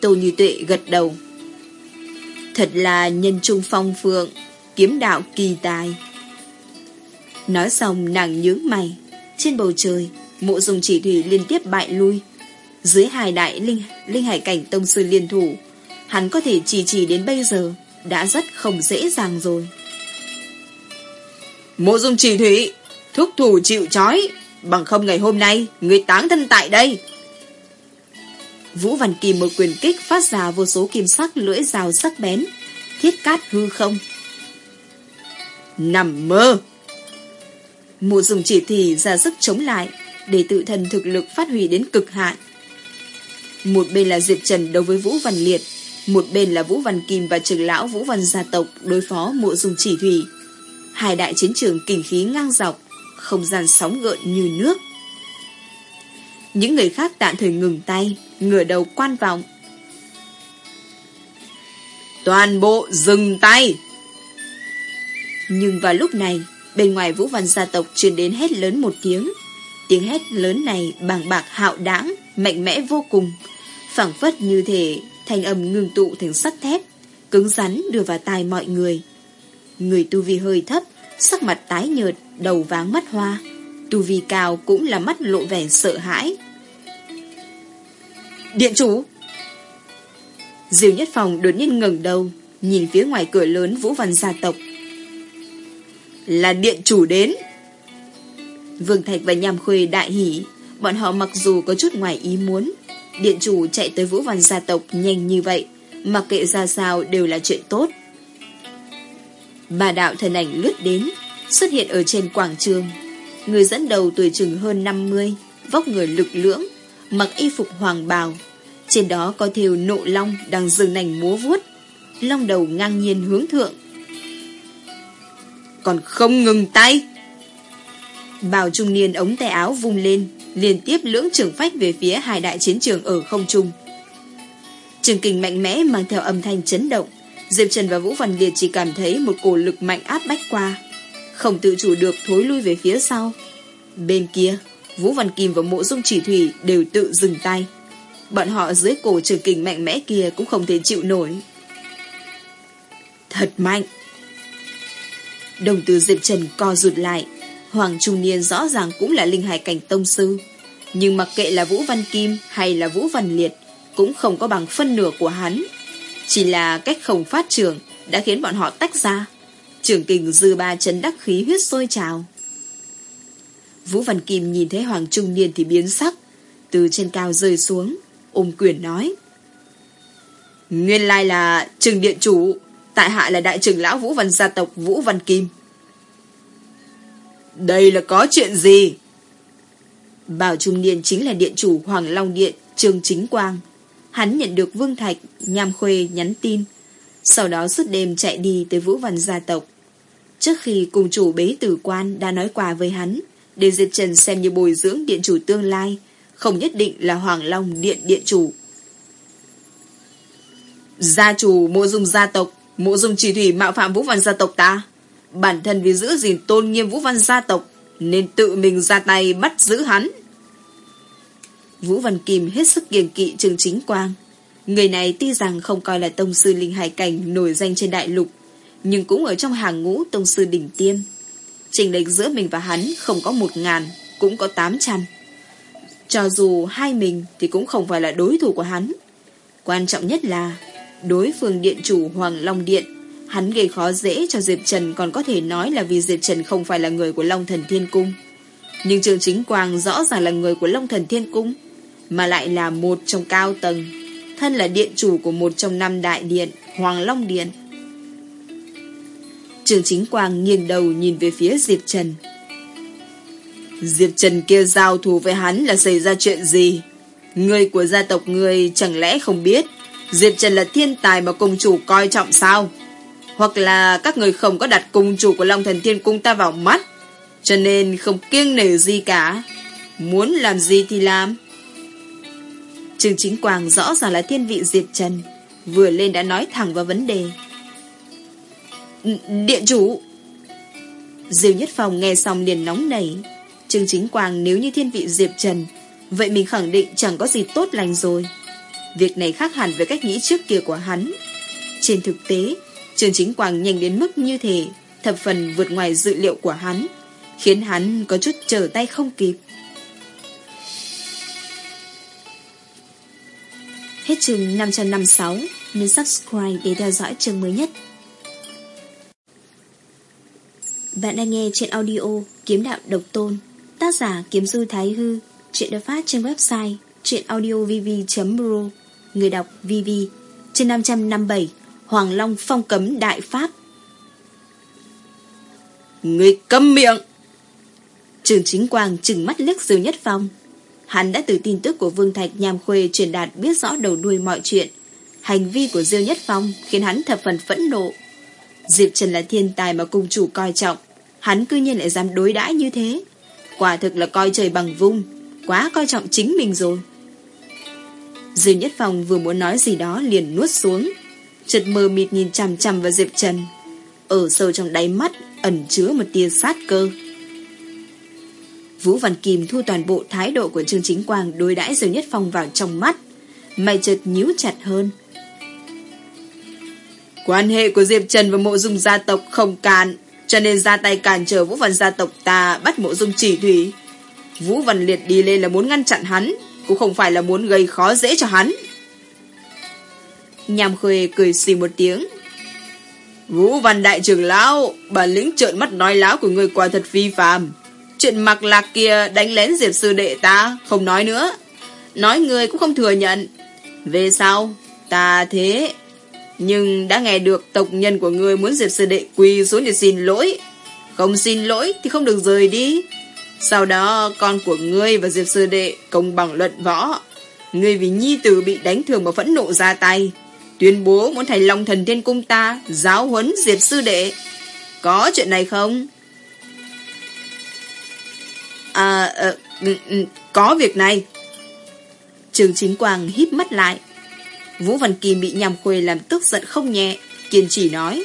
Tô Như Tuệ gật đầu. Thật là nhân trung phong phượng, kiếm đạo kỳ tài. Nói xong nàng nhướng mày. Trên bầu trời, mộ dùng chỉ thủy liên tiếp bại lui. Dưới hai đại linh, linh hải cảnh tông sư liên thủ, hắn có thể trì trì đến bây giờ, đã rất không dễ dàng rồi. Mộ dung chỉ thủy, thúc thủ chịu chói, bằng không ngày hôm nay, người táng thân tại đây. Vũ Văn Kim một quyền kích phát ra vô số kim sắc lưỡi rào sắc bén, thiết cát hư không. Nằm mơ! Mụ dùng chỉ thị ra sức chống lại, để tự thân thực lực phát huy đến cực hạn. Một bên là Diệp Trần đối với Vũ Văn Liệt, một bên là Vũ Văn Kim và trưởng lão Vũ Văn gia tộc đối phó mộ dung chỉ thủy. Hai đại chiến trường kinh khí ngang dọc, không gian sóng gợn như nước. Những người khác tạm thời ngừng tay, ngửa đầu quan vọng. Toàn bộ dừng tay! Nhưng vào lúc này, bên ngoài Vũ Văn gia tộc truyền đến hét lớn một tiếng. Tiếng hét lớn này bàng bạc hạo đãng, mạnh mẽ vô cùng, phảng phất như thể thanh âm ngưng tụ thành sắt thép, cứng rắn đưa vào tai mọi người. Người tu vi hơi thấp, sắc mặt tái nhợt, đầu váng mắt hoa. Tu vi cao cũng là mắt lộ vẻ sợ hãi. Điện chủ! diều Nhất Phòng đột nhiên ngẩng đầu, nhìn phía ngoài cửa lớn Vũ Văn gia tộc. Là điện chủ đến! Vương Thạch và Nhàm Khuê đại hỉ, bọn họ mặc dù có chút ngoài ý muốn, điện chủ chạy tới Vũ Văn gia tộc nhanh như vậy, mặc kệ ra sao đều là chuyện tốt. Bà đạo thần ảnh lướt đến, xuất hiện ở trên quảng trường. Người dẫn đầu tuổi chừng hơn 50, vóc người lực lưỡng, mặc y phục hoàng bào. Trên đó có thêu nộ long đang dừng nành múa vuốt. Long đầu ngang nhiên hướng thượng. Còn không ngừng tay! Bào trung niên ống tay áo vung lên, liên tiếp lưỡng trưởng phách về phía hai đại chiến trường ở không trung. Trường kình mạnh mẽ mang theo âm thanh chấn động, Diệp Trần và Vũ Văn Liệt chỉ cảm thấy một cổ lực mạnh áp bách qua, không tự chủ được thối lui về phía sau. Bên kia, Vũ Văn Kim và Mộ Dung Chỉ Thủy đều tự dừng tay. Bọn họ dưới cổ trường kình mạnh mẽ kia cũng không thể chịu nổi. Thật mạnh! Đồng từ Diệp Trần co rụt lại, Hoàng Trung Niên rõ ràng cũng là linh hải cảnh tông sư. Nhưng mặc kệ là Vũ Văn Kim hay là Vũ Văn Liệt, cũng không có bằng phân nửa của hắn. Chỉ là cách không phát trường đã khiến bọn họ tách ra. trường kình dư ba chấn đắc khí huyết sôi trào. Vũ Văn Kim nhìn thấy Hoàng Trung Niên thì biến sắc, từ trên cao rơi xuống, ôm quyền nói. Nguyên lai là trường điện chủ, tại hạ là đại trưởng lão Vũ Văn gia tộc Vũ Văn Kim. Đây là có chuyện gì? Bảo Trung Niên chính là điện chủ Hoàng Long Điện Trương Chính Quang. Hắn nhận được Vương Thạch, Nham Khuê nhắn tin. Sau đó suốt đêm chạy đi tới Vũ Văn gia tộc. Trước khi cùng chủ bế tử quan đã nói quà với hắn, để Diệp Trần xem như bồi dưỡng điện chủ tương lai, không nhất định là Hoàng Long điện điện chủ. Gia chủ mộ dung gia tộc, mộ dung chỉ thủy mạo phạm Vũ Văn gia tộc ta. Bản thân vì giữ gìn tôn nghiêm Vũ Văn gia tộc, Nên tự mình ra tay bắt giữ hắn. Vũ Văn Kim hết sức kiềng kỵ Trương Chính Quang. Người này tuy rằng không coi là tông sư linh hải cảnh nổi danh trên đại lục, Nhưng cũng ở trong hàng ngũ tông sư đỉnh tiên Trình lệch giữa mình và hắn không có một ngàn, Cũng có tám trăm. Cho dù hai mình thì cũng không phải là đối thủ của hắn. Quan trọng nhất là Đối phương điện chủ Hoàng Long Điện Hắn gây khó dễ cho Diệp Trần còn có thể nói là vì Diệp Trần không phải là người của Long Thần Thiên Cung. Nhưng Trường Chính Quang rõ ràng là người của Long Thần Thiên Cung, mà lại là một trong cao tầng, thân là điện chủ của một trong năm đại điện, Hoàng Long Điện. Trường Chính Quang nghiêng đầu nhìn về phía Diệp Trần. Diệp Trần kia giao thù với hắn là xảy ra chuyện gì? Người của gia tộc người chẳng lẽ không biết Diệp Trần là thiên tài mà công chủ coi trọng sao? Hoặc là các người không có đặt cung chủ của Long Thần Thiên Cung ta vào mắt, Cho nên không kiêng nể gì cả. Muốn làm gì thì làm. Trương Chính Quang rõ ràng là thiên vị Diệp Trần, Vừa lên đã nói thẳng vào vấn đề. Điện chủ. Diêu Nhất Phong nghe xong liền nóng nảy. Trương Chính Quang, nếu như thiên vị Diệp Trần, Vậy mình khẳng định chẳng có gì tốt lành rồi. Việc này khác hẳn với cách nghĩ trước kia của hắn Trên thực tế Trường Chính Quang nhanh đến mức như thế, thập phần vượt ngoài dự liệu của hắn, khiến hắn có chút trở tay không kịp. Hết chương 556, nhấn subscribe để theo dõi chương mới nhất. Bạn đang nghe trên audio Kiếm Đạo Độc Tôn, tác giả Kiếm Du Thái Hư, chuyện được phát trên website chuyenaudiovv.ro người đọc VV, trên 557 Hoàng Long phong cấm đại pháp. Người câm miệng! Trường chính quang trừng mắt liếc Diêu Nhất Phong. Hắn đã từ tin tức của Vương Thạch Nham Khuê truyền đạt biết rõ đầu đuôi mọi chuyện. Hành vi của Diêu Nhất Phong khiến hắn thập phần phẫn nộ. Diệp Trần là thiên tài mà cung chủ coi trọng. Hắn cư nhiên lại dám đối đãi như thế. Quả thực là coi trời bằng vung. Quá coi trọng chính mình rồi. Diêu Nhất Phong vừa muốn nói gì đó liền nuốt xuống. Chợt mờ mịt nhìn chằm chằm vào Diệp Trần. Ở sâu trong đáy mắt ẩn chứa một tia sát cơ. Vũ Văn Kim thu toàn bộ thái độ của Trương Chính Quang đối đãi Diêu Nhất Phong vào trong mắt. Mày chợt nhíu chặt hơn. Quan hệ của Diệp Trần và mộ dung gia tộc không càn, cho nên ra tay cản trở Vũ Văn gia tộc ta bắt mộ dung chỉ thủy. Vũ Văn Liệt đi lên là muốn ngăn chặn hắn, cũng không phải là muốn gây khó dễ cho hắn. Nhàm Khuê cười xì một tiếng. Vũ Văn Đại trưởng lão, bản lĩnh trợn mắt nói láo của người quả thật phi phàm. Chuyện mặc lạc kia đánh lén Diệp sư đệ ta, không nói nữa. Nói người cũng không thừa nhận. Về sau, ta thế. Nhưng đã nghe được tộc nhân của người muốn Diệp sư đệ quỳ xuống để xin lỗi. Không xin lỗi thì không được rời đi. Sau đó con của ngươi và Diệp sư đệ công bằng luận võ. Ngươi vì nhi tử bị đánh thường mà phẫn nộ ra tay. Tuyên bố muốn thành long thần thiên cung ta giáo huấn Diệp sư đệ. Có chuyện này không? À, à có việc này. Trường Chính Quang híp mắt lại. Vũ Văn Kim bị nhằm khuê làm tức giận không nhẹ, kiên trì nói.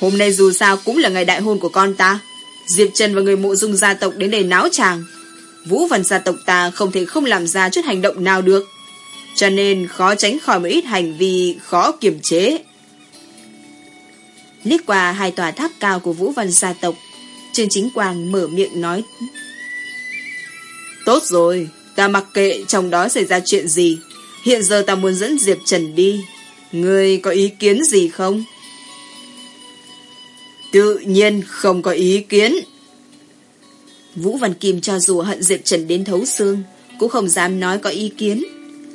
Hôm nay dù sao cũng là ngày đại hôn của con ta. Diệp Trần và người mộ dung gia tộc đến đây náo tràng, Vũ Văn gia tộc ta không thể không làm ra chút hành động nào được. Cho nên khó tránh khỏi một ít hành vi khó kiềm chế. Liếc qua hai tòa tháp cao của Vũ Văn gia tộc, Trương Chính Quang mở miệng nói Tốt rồi, ta mặc kệ trong đó xảy ra chuyện gì. Hiện giờ ta muốn dẫn Diệp Trần đi. Ngươi có ý kiến gì không? Tự nhiên không có ý kiến. Vũ Văn Kim cho dù hận Diệp Trần đến thấu xương, cũng không dám nói có ý kiến.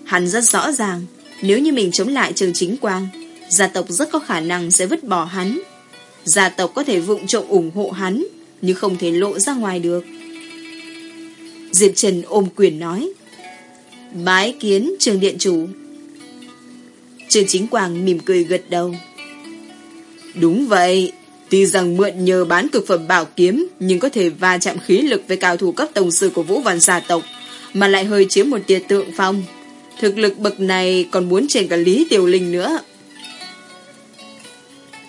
Hắn rất rõ ràng, nếu như mình chống lại trường chính quang, gia tộc rất có khả năng sẽ vứt bỏ hắn. Gia tộc có thể vụng trộm ủng hộ hắn, nhưng không thể lộ ra ngoài được. Diệp Trần ôm quyền nói. Bái kiến trường điện chủ. Trường chính quang mỉm cười gật đầu. Đúng vậy, tuy rằng mượn nhờ bán cực phẩm bảo kiếm nhưng có thể va chạm khí lực với cao thủ cấp tổng sư của vũ văn gia tộc mà lại hơi chiếm một tia tượng phong. Thực lực bậc này còn muốn trên cả Lý Tiểu Linh nữa.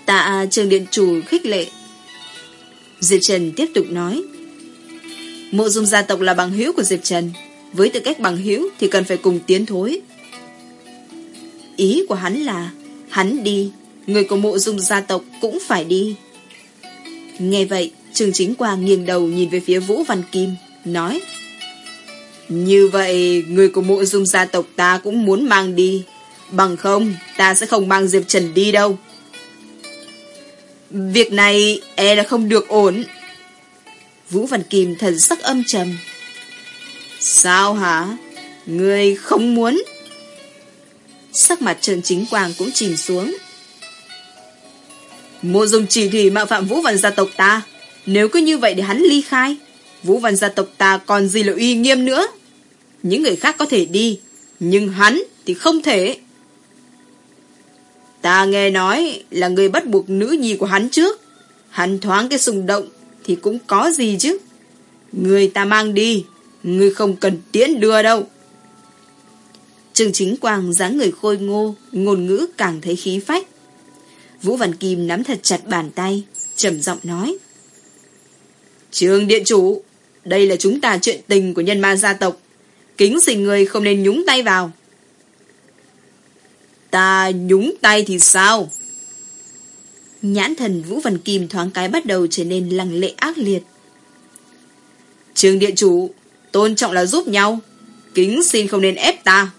Tạ trường điện chủ khích lệ. Diệp Trần tiếp tục nói. Mộ dung gia tộc là bằng hữu của Diệp Trần. Với tư cách bằng hữu thì cần phải cùng tiến thối. Ý của hắn là hắn đi, người của mộ dung gia tộc cũng phải đi. Nghe vậy, Trường Chính Quang nghiêng đầu nhìn về phía Vũ Văn Kim, nói như vậy, người của mộ dung gia tộc ta cũng muốn mang đi. Bằng không, ta sẽ không mang Diệp Trần đi đâu. Việc này e là không được ổn. Vũ Văn Kim thần sắc âm trầm. Sao hả? Người không muốn? Sắc mặt Trần Chính Quang cũng chìm xuống. Mộ dùng chỉ thủy mạo phạm Vũ Văn gia tộc ta. Nếu cứ như vậy để hắn ly khai, Vũ Văn gia tộc ta còn gì là uy nghiêm nữa. Những người khác có thể đi, nhưng hắn thì không thể. Ta nghe nói là người bắt buộc nữ nhi của hắn trước. Hắn thoáng cái xung động thì cũng có gì chứ. Người ta mang đi, người không cần tiễn đưa đâu. Trương Chính Quang dáng người khôi ngô, ngôn ngữ càng thấy khí phách. Vũ Văn Kim nắm thật chặt bàn tay, trầm giọng nói. Trường Điện Chủ, đây là chúng ta chuyện tình của nhân ma gia tộc kính xin người không nên nhúng tay vào. Ta nhúng tay thì sao? Nhãn thần Vũ Văn Kim thoáng cái bắt đầu trở nên lăng lệ ác liệt. Trường điện chủ, tôn trọng là giúp nhau. Kính xin không nên ép ta.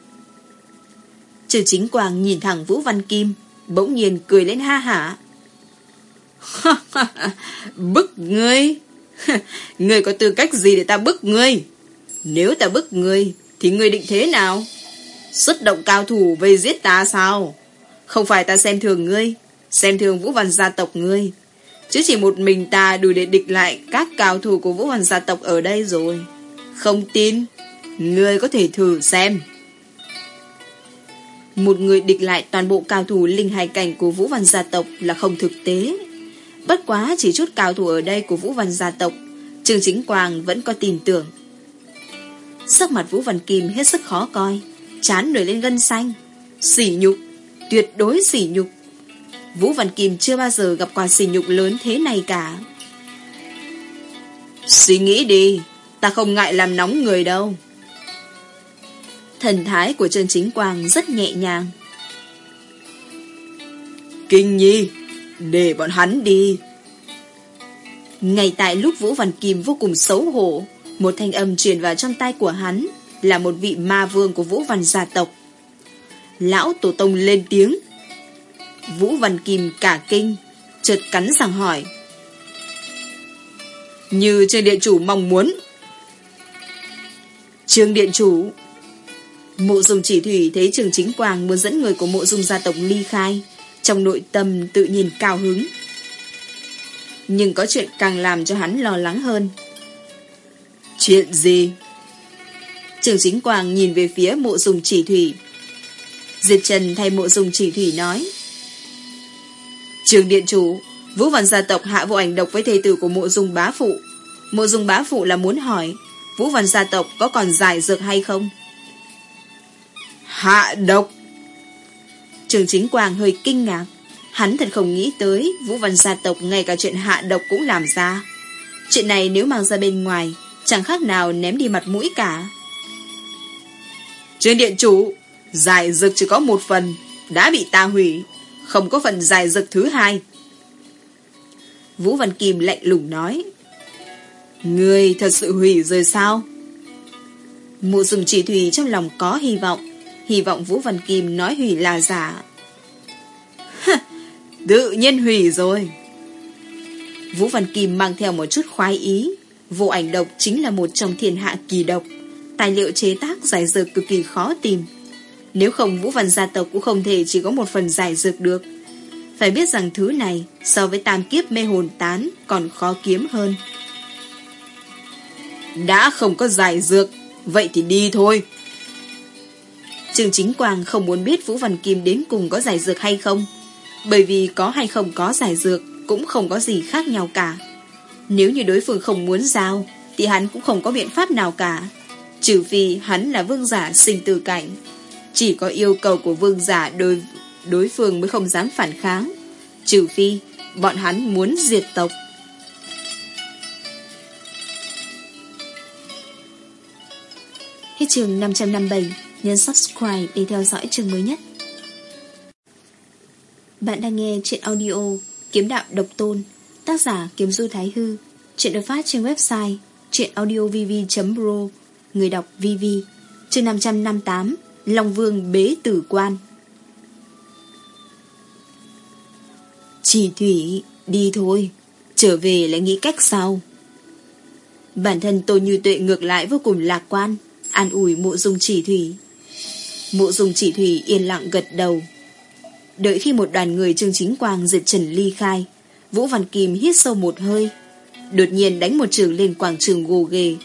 Trừ chính quang nhìn thẳng Vũ Văn Kim, bỗng nhiên cười lên ha hả. [laughs] bức ngươi? [laughs] ngươi có tư cách gì để ta bức ngươi? Nếu ta bức ngươi, thì ngươi định thế nào? Xuất động cao thủ về giết ta sao? Không phải ta xem thường ngươi, xem thường vũ văn gia tộc ngươi. Chứ chỉ một mình ta đủ để địch lại các cao thủ của vũ văn gia tộc ở đây rồi. Không tin, Ngươi có thể thử xem. Một người địch lại toàn bộ cao thủ linh hài cảnh của Vũ Văn gia tộc là không thực tế. Bất quá chỉ chút cao thủ ở đây của Vũ Văn gia tộc, Trương Chính Quang vẫn có tin tưởng. Sắc mặt Vũ Văn Kim hết sức khó coi, chán nổi lên gân xanh. Sỉ nhục, tuyệt đối sỉ nhục. Vũ Văn Kim chưa bao giờ gặp qua sỉ nhục lớn thế này cả. Suy nghĩ đi, ta không ngại làm nóng người đâu. Thần thái của trần Chính Quang rất nhẹ nhàng. Kinh nhi, để bọn hắn đi. Ngay tại lúc Vũ Văn Kim vô cùng xấu hổ, một thanh âm truyền vào trong tay của hắn là một vị ma vương của Vũ Văn gia tộc. Lão Tổ Tông lên tiếng. Vũ Văn Kim cả kinh, chợt cắn răng hỏi. Như trên Điện Chủ mong muốn. Trương Điện Chủ Mộ dùng chỉ thủy thấy trường chính quang muốn dẫn người của mộ dung gia tộc ly khai, trong nội tâm tự nhiên cao hứng. Nhưng có chuyện càng làm cho hắn lo lắng hơn. Chuyện gì? Trường chính quang nhìn về phía mộ dùng chỉ thủy. Diệt Trần thay mộ dùng chỉ thủy nói. Trường điện chủ, Vũ Văn gia tộc hạ vụ ảnh độc với thầy tử của mộ dung bá phụ. Mộ dung bá phụ là muốn hỏi, Vũ Văn gia tộc có còn giải dược hay không? Hạ độc! Trường chính quang hơi kinh ngạc. Hắn thật không nghĩ tới Vũ Văn gia tộc ngay cả chuyện hạ độc cũng làm ra. Chuyện này nếu mang ra bên ngoài, chẳng khác nào ném đi mặt mũi cả. Trên điện chủ, giải dược chỉ có một phần, đã bị ta hủy, không có phần giải dược thứ hai. Vũ Văn Kim lạnh lùng nói. Người thật sự hủy rồi sao? Mụ dùng chỉ thủy trong lòng có hy vọng, hy vọng Vũ Văn Kim nói hủy là giả. Tự nhiên hủy rồi. Vũ Văn Kim mang theo một chút khoái ý. Vô ảnh độc chính là một trong thiên hạ kỳ độc. Tài liệu chế tác giải dược cực kỳ khó tìm. Nếu không Vũ Văn gia tộc cũng không thể chỉ có một phần giải dược được. Phải biết rằng thứ này so với tam kiếp mê hồn tán còn khó kiếm hơn. Đã không có giải dược, vậy thì đi thôi. Trương Chính Quang không muốn biết Vũ Văn Kim đến cùng có giải dược hay không. Bởi vì có hay không có giải dược cũng không có gì khác nhau cả. Nếu như đối phương không muốn giao, thì hắn cũng không có biện pháp nào cả. Trừ phi hắn là vương giả sinh từ cảnh. Chỉ có yêu cầu của vương giả đối, đối phương mới không dám phản kháng. Trừ phi bọn hắn muốn diệt tộc. Hết trường 557 nhấn subscribe để theo dõi chương mới nhất. Bạn đang nghe chuyện audio Kiếm đạo độc tôn, tác giả Kiếm Du Thái Hư, chuyện được phát trên website chuyenaudiovv.pro, người đọc VV, chương 558, Long Vương bế tử quan. Chỉ Thủy, đi thôi, trở về lại nghĩ cách sau. Bản thân tôi như tuệ ngược lại vô cùng lạc quan, an ủi mộ dung chỉ thủy. Mộ dùng chỉ thủy yên lặng gật đầu. Đợi khi một đoàn người Trương Chính Quang diệt trần ly khai, Vũ Văn Kim hít sâu một hơi, đột nhiên đánh một trường lên quảng trường gồ ghề.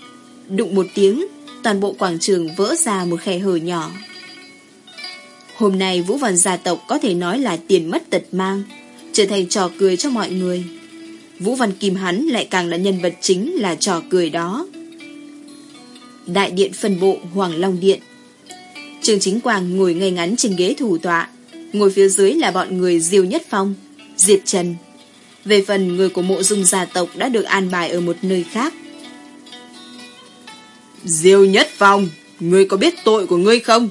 Đụng một tiếng, toàn bộ quảng trường vỡ ra một khe hở nhỏ. Hôm nay Vũ Văn gia tộc có thể nói là tiền mất tật mang, trở thành trò cười cho mọi người. Vũ Văn Kim hắn lại càng là nhân vật chính là trò cười đó. Đại điện phân bộ Hoàng Long Điện Trương Chính Quang ngồi ngay ngắn trên ghế thủ tọa, ngồi phía dưới là bọn người Diêu Nhất Phong, Diệp Trần. Về phần người của mộ dung gia tộc đã được an bài ở một nơi khác. Diêu Nhất Phong, ngươi có biết tội của ngươi không?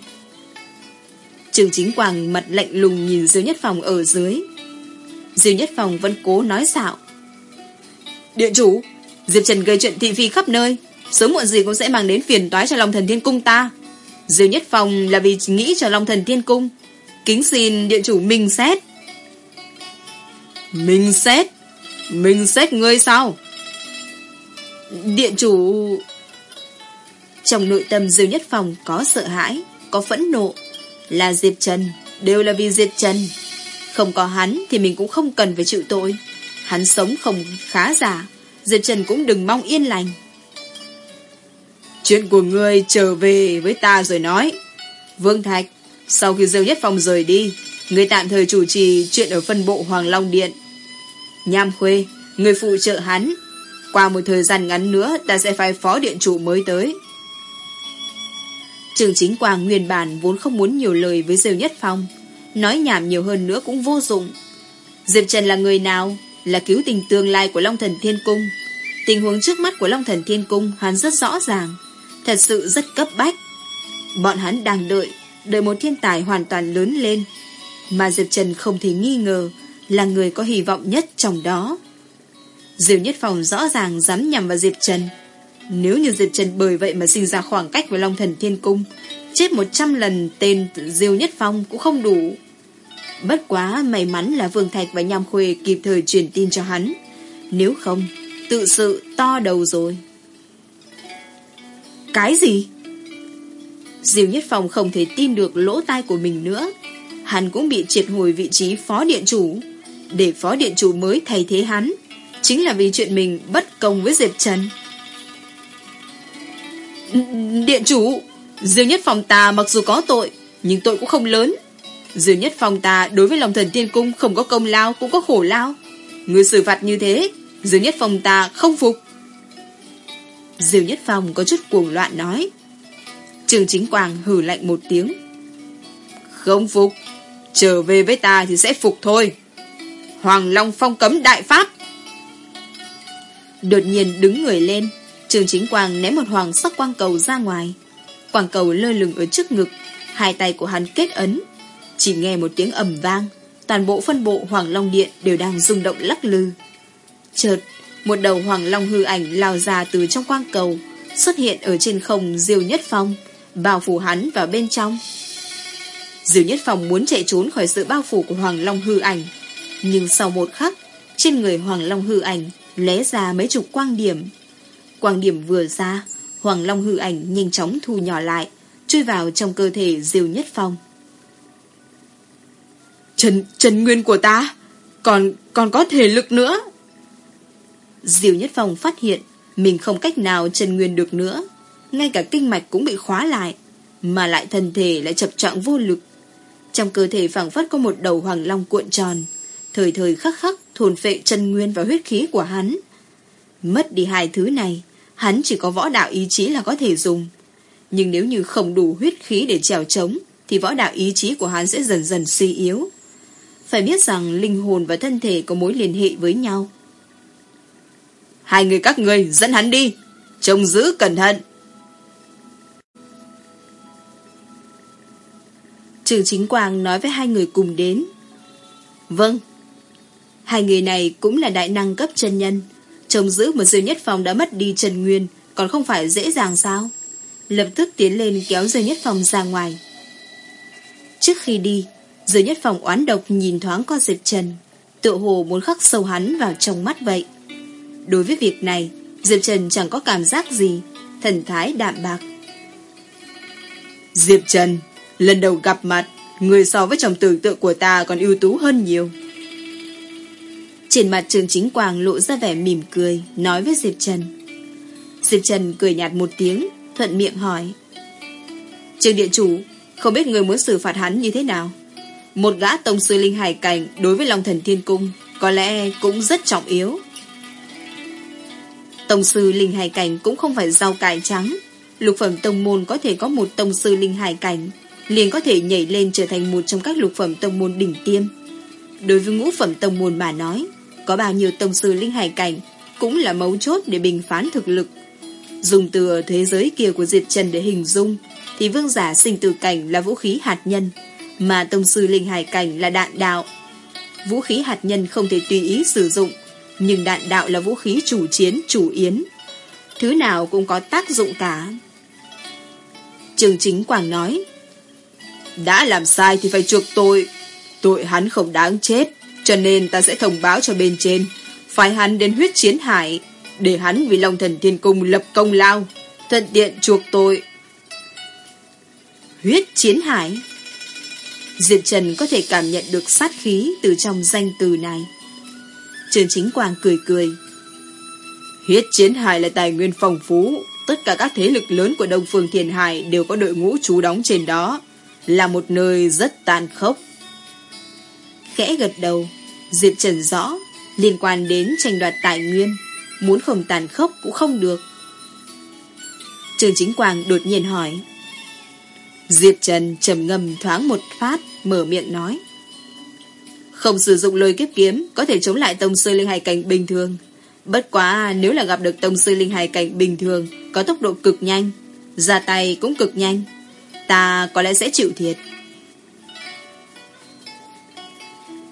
Trương Chính Quang mặt lạnh lùng nhìn Diêu Nhất Phong ở dưới. Diêu Nhất Phong vẫn cố nói xạo. địa chủ, Diệp Trần gây chuyện thị phi khắp nơi, sớm muộn gì cũng sẽ mang đến phiền toái cho lòng thần thiên cung ta. Diêu Nhất Phong là vì nghĩ cho Long Thần Thiên Cung. Kính xin điện chủ minh xét. Minh xét? Minh xét ngươi sao? Điện chủ... Trong nội tâm Diêu Nhất Phong có sợ hãi, có phẫn nộ. Là Diệp Trần, đều là vì Diệp Trần. Không có hắn thì mình cũng không cần phải chịu tội. Hắn sống không khá giả, Diệp Trần cũng đừng mong yên lành. Chuyện của ngươi trở về với ta rồi nói. Vương Thạch, sau khi Diêu Nhất Phong rời đi, người tạm thời chủ trì chuyện ở phân bộ Hoàng Long Điện. Nham Khuê, người phụ trợ hắn. Qua một thời gian ngắn nữa, ta sẽ phái phó điện chủ mới tới. Trường chính quang nguyên bản vốn không muốn nhiều lời với Diêu Nhất Phong. Nói nhảm nhiều hơn nữa cũng vô dụng. Diệp Trần là người nào? Là cứu tình tương lai của Long Thần Thiên Cung. Tình huống trước mắt của Long Thần Thiên Cung hắn rất rõ ràng. Thật sự rất cấp bách. Bọn hắn đang đợi, đợi một thiên tài hoàn toàn lớn lên. Mà Diệp Trần không thể nghi ngờ là người có hy vọng nhất trong đó. Diệp Nhất Phong rõ ràng dám nhằm vào Diệp Trần. Nếu như Diệp Trần bởi vậy mà sinh ra khoảng cách với Long Thần Thiên Cung, chết 100 lần tên Diêu Nhất Phong cũng không đủ. Bất quá may mắn là Vương Thạch và Nham Khuê kịp thời truyền tin cho hắn. Nếu không, tự sự to đầu rồi. Cái gì? Diêu Nhất Phong không thể tin được lỗ tai của mình nữa. Hắn cũng bị triệt hồi vị trí phó điện chủ. Để phó điện chủ mới thay thế hắn. Chính là vì chuyện mình bất công với Diệp Trần. Điện chủ, Diêu Nhất Phong ta mặc dù có tội, nhưng tội cũng không lớn. Diêu Nhất Phong ta đối với lòng thần tiên cung không có công lao cũng có khổ lao. Người xử phạt như thế, Diêu Nhất Phong ta không phục diều Nhất Phong có chút cuồng loạn nói. Trường Chính Quang hử lạnh một tiếng. Không phục, trở về với ta thì sẽ phục thôi. Hoàng Long phong cấm đại pháp. Đột nhiên đứng người lên, Trường Chính Quang ném một hoàng sắc quang cầu ra ngoài. Quang cầu lơ lửng ở trước ngực, hai tay của hắn kết ấn. Chỉ nghe một tiếng ầm vang, toàn bộ phân bộ Hoàng Long Điện đều đang rung động lắc lư. Chợt, một đầu Hoàng Long hư ảnh lao ra từ trong quang cầu, xuất hiện ở trên không Diêu Nhất Phong, bao phủ hắn vào bên trong. Diêu Nhất Phong muốn chạy trốn khỏi sự bao phủ của Hoàng Long hư ảnh, nhưng sau một khắc, trên người Hoàng Long hư ảnh lóe ra mấy chục quang điểm. Quang điểm vừa ra, Hoàng Long hư ảnh nhanh chóng thu nhỏ lại, chui vào trong cơ thể Diêu Nhất Phong. Trần, Trần Nguyên của ta, còn, còn có thể lực nữa diều Nhất Phong phát hiện mình không cách nào Trần Nguyên được nữa, ngay cả kinh mạch cũng bị khóa lại, mà lại thân thể lại chập trọng vô lực. Trong cơ thể phảng phất có một đầu hoàng long cuộn tròn, thời thời khắc khắc thôn phệ chân nguyên và huyết khí của hắn. Mất đi hai thứ này, hắn chỉ có võ đạo ý chí là có thể dùng. Nhưng nếu như không đủ huyết khí để trèo trống, thì võ đạo ý chí của hắn sẽ dần dần suy yếu. Phải biết rằng linh hồn và thân thể có mối liên hệ với nhau. Hai người các người dẫn hắn đi, trông giữ cẩn thận. trừ Chính Quang nói với hai người cùng đến. Vâng. Hai người này cũng là đại năng cấp chân nhân. Trông giữ một dư nhất phòng đã mất đi Trần Nguyên, còn không phải dễ dàng sao? Lập tức tiến lên kéo dư nhất phòng ra ngoài. Trước khi đi, dư nhất phòng oán độc nhìn thoáng qua Diệp Trần, tựa hồ muốn khắc sâu hắn vào trong mắt vậy. Đối với việc này, Diệp Trần chẳng có cảm giác gì, thần thái đạm bạc. Diệp Trần, lần đầu gặp mặt, người so với chồng tưởng tượng của ta còn ưu tú hơn nhiều. Trên mặt trường chính quang lộ ra vẻ mỉm cười, nói với Diệp Trần. Diệp Trần cười nhạt một tiếng, thuận miệng hỏi. Trường điện chủ, không biết người muốn xử phạt hắn như thế nào? Một gã tông sư linh hải cảnh đối với Long thần thiên cung có lẽ cũng rất trọng yếu. Tông sư linh hải cảnh cũng không phải rau cải trắng. Lục phẩm tông môn có thể có một tông sư linh hải cảnh, liền có thể nhảy lên trở thành một trong các lục phẩm tông môn đỉnh tiêm. Đối với ngũ phẩm tông môn mà nói, có bao nhiêu tông sư linh hải cảnh cũng là mấu chốt để bình phán thực lực. Dùng từ ở thế giới kia của Diệt Trần để hình dung, thì vương giả sinh tử cảnh là vũ khí hạt nhân, mà tông sư linh hải cảnh là đạn đạo. Vũ khí hạt nhân không thể tùy ý sử dụng, nhưng đạn đạo là vũ khí chủ chiến, chủ yến. Thứ nào cũng có tác dụng cả. Trường chính Quảng nói, Đã làm sai thì phải chuộc tội. Tội hắn không đáng chết, cho nên ta sẽ thông báo cho bên trên, phải hắn đến huyết chiến hải, để hắn vì Long Thần Thiên Cung lập công lao, thuận tiện chuộc tội. Huyết chiến hải Diệp Trần có thể cảm nhận được sát khí từ trong danh từ này. Trường Chính Quang cười cười. Huyết chiến hải là tài nguyên phong phú, Tất cả các thế lực lớn của Đông Phương Thiền Hải đều có đội ngũ trú đóng trên đó. Là một nơi rất tàn khốc. Khẽ gật đầu, Diệp Trần rõ liên quan đến tranh đoạt tài nguyên. Muốn không tàn khốc cũng không được. Trường Chính Quang đột nhiên hỏi. Diệp Trần trầm ngâm thoáng một phát, mở miệng nói. Không sử dụng lôi kiếp kiếm có thể chống lại tông sư linh hải cảnh bình thường. Bất quá nếu là gặp được tông sư linh hải cảnh bình thường có tốc độ cực nhanh, ra tay cũng cực nhanh, ta có lẽ sẽ chịu thiệt.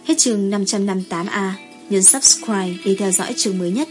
Hết chương 558A, nhấn subscribe để theo dõi chương mới nhất.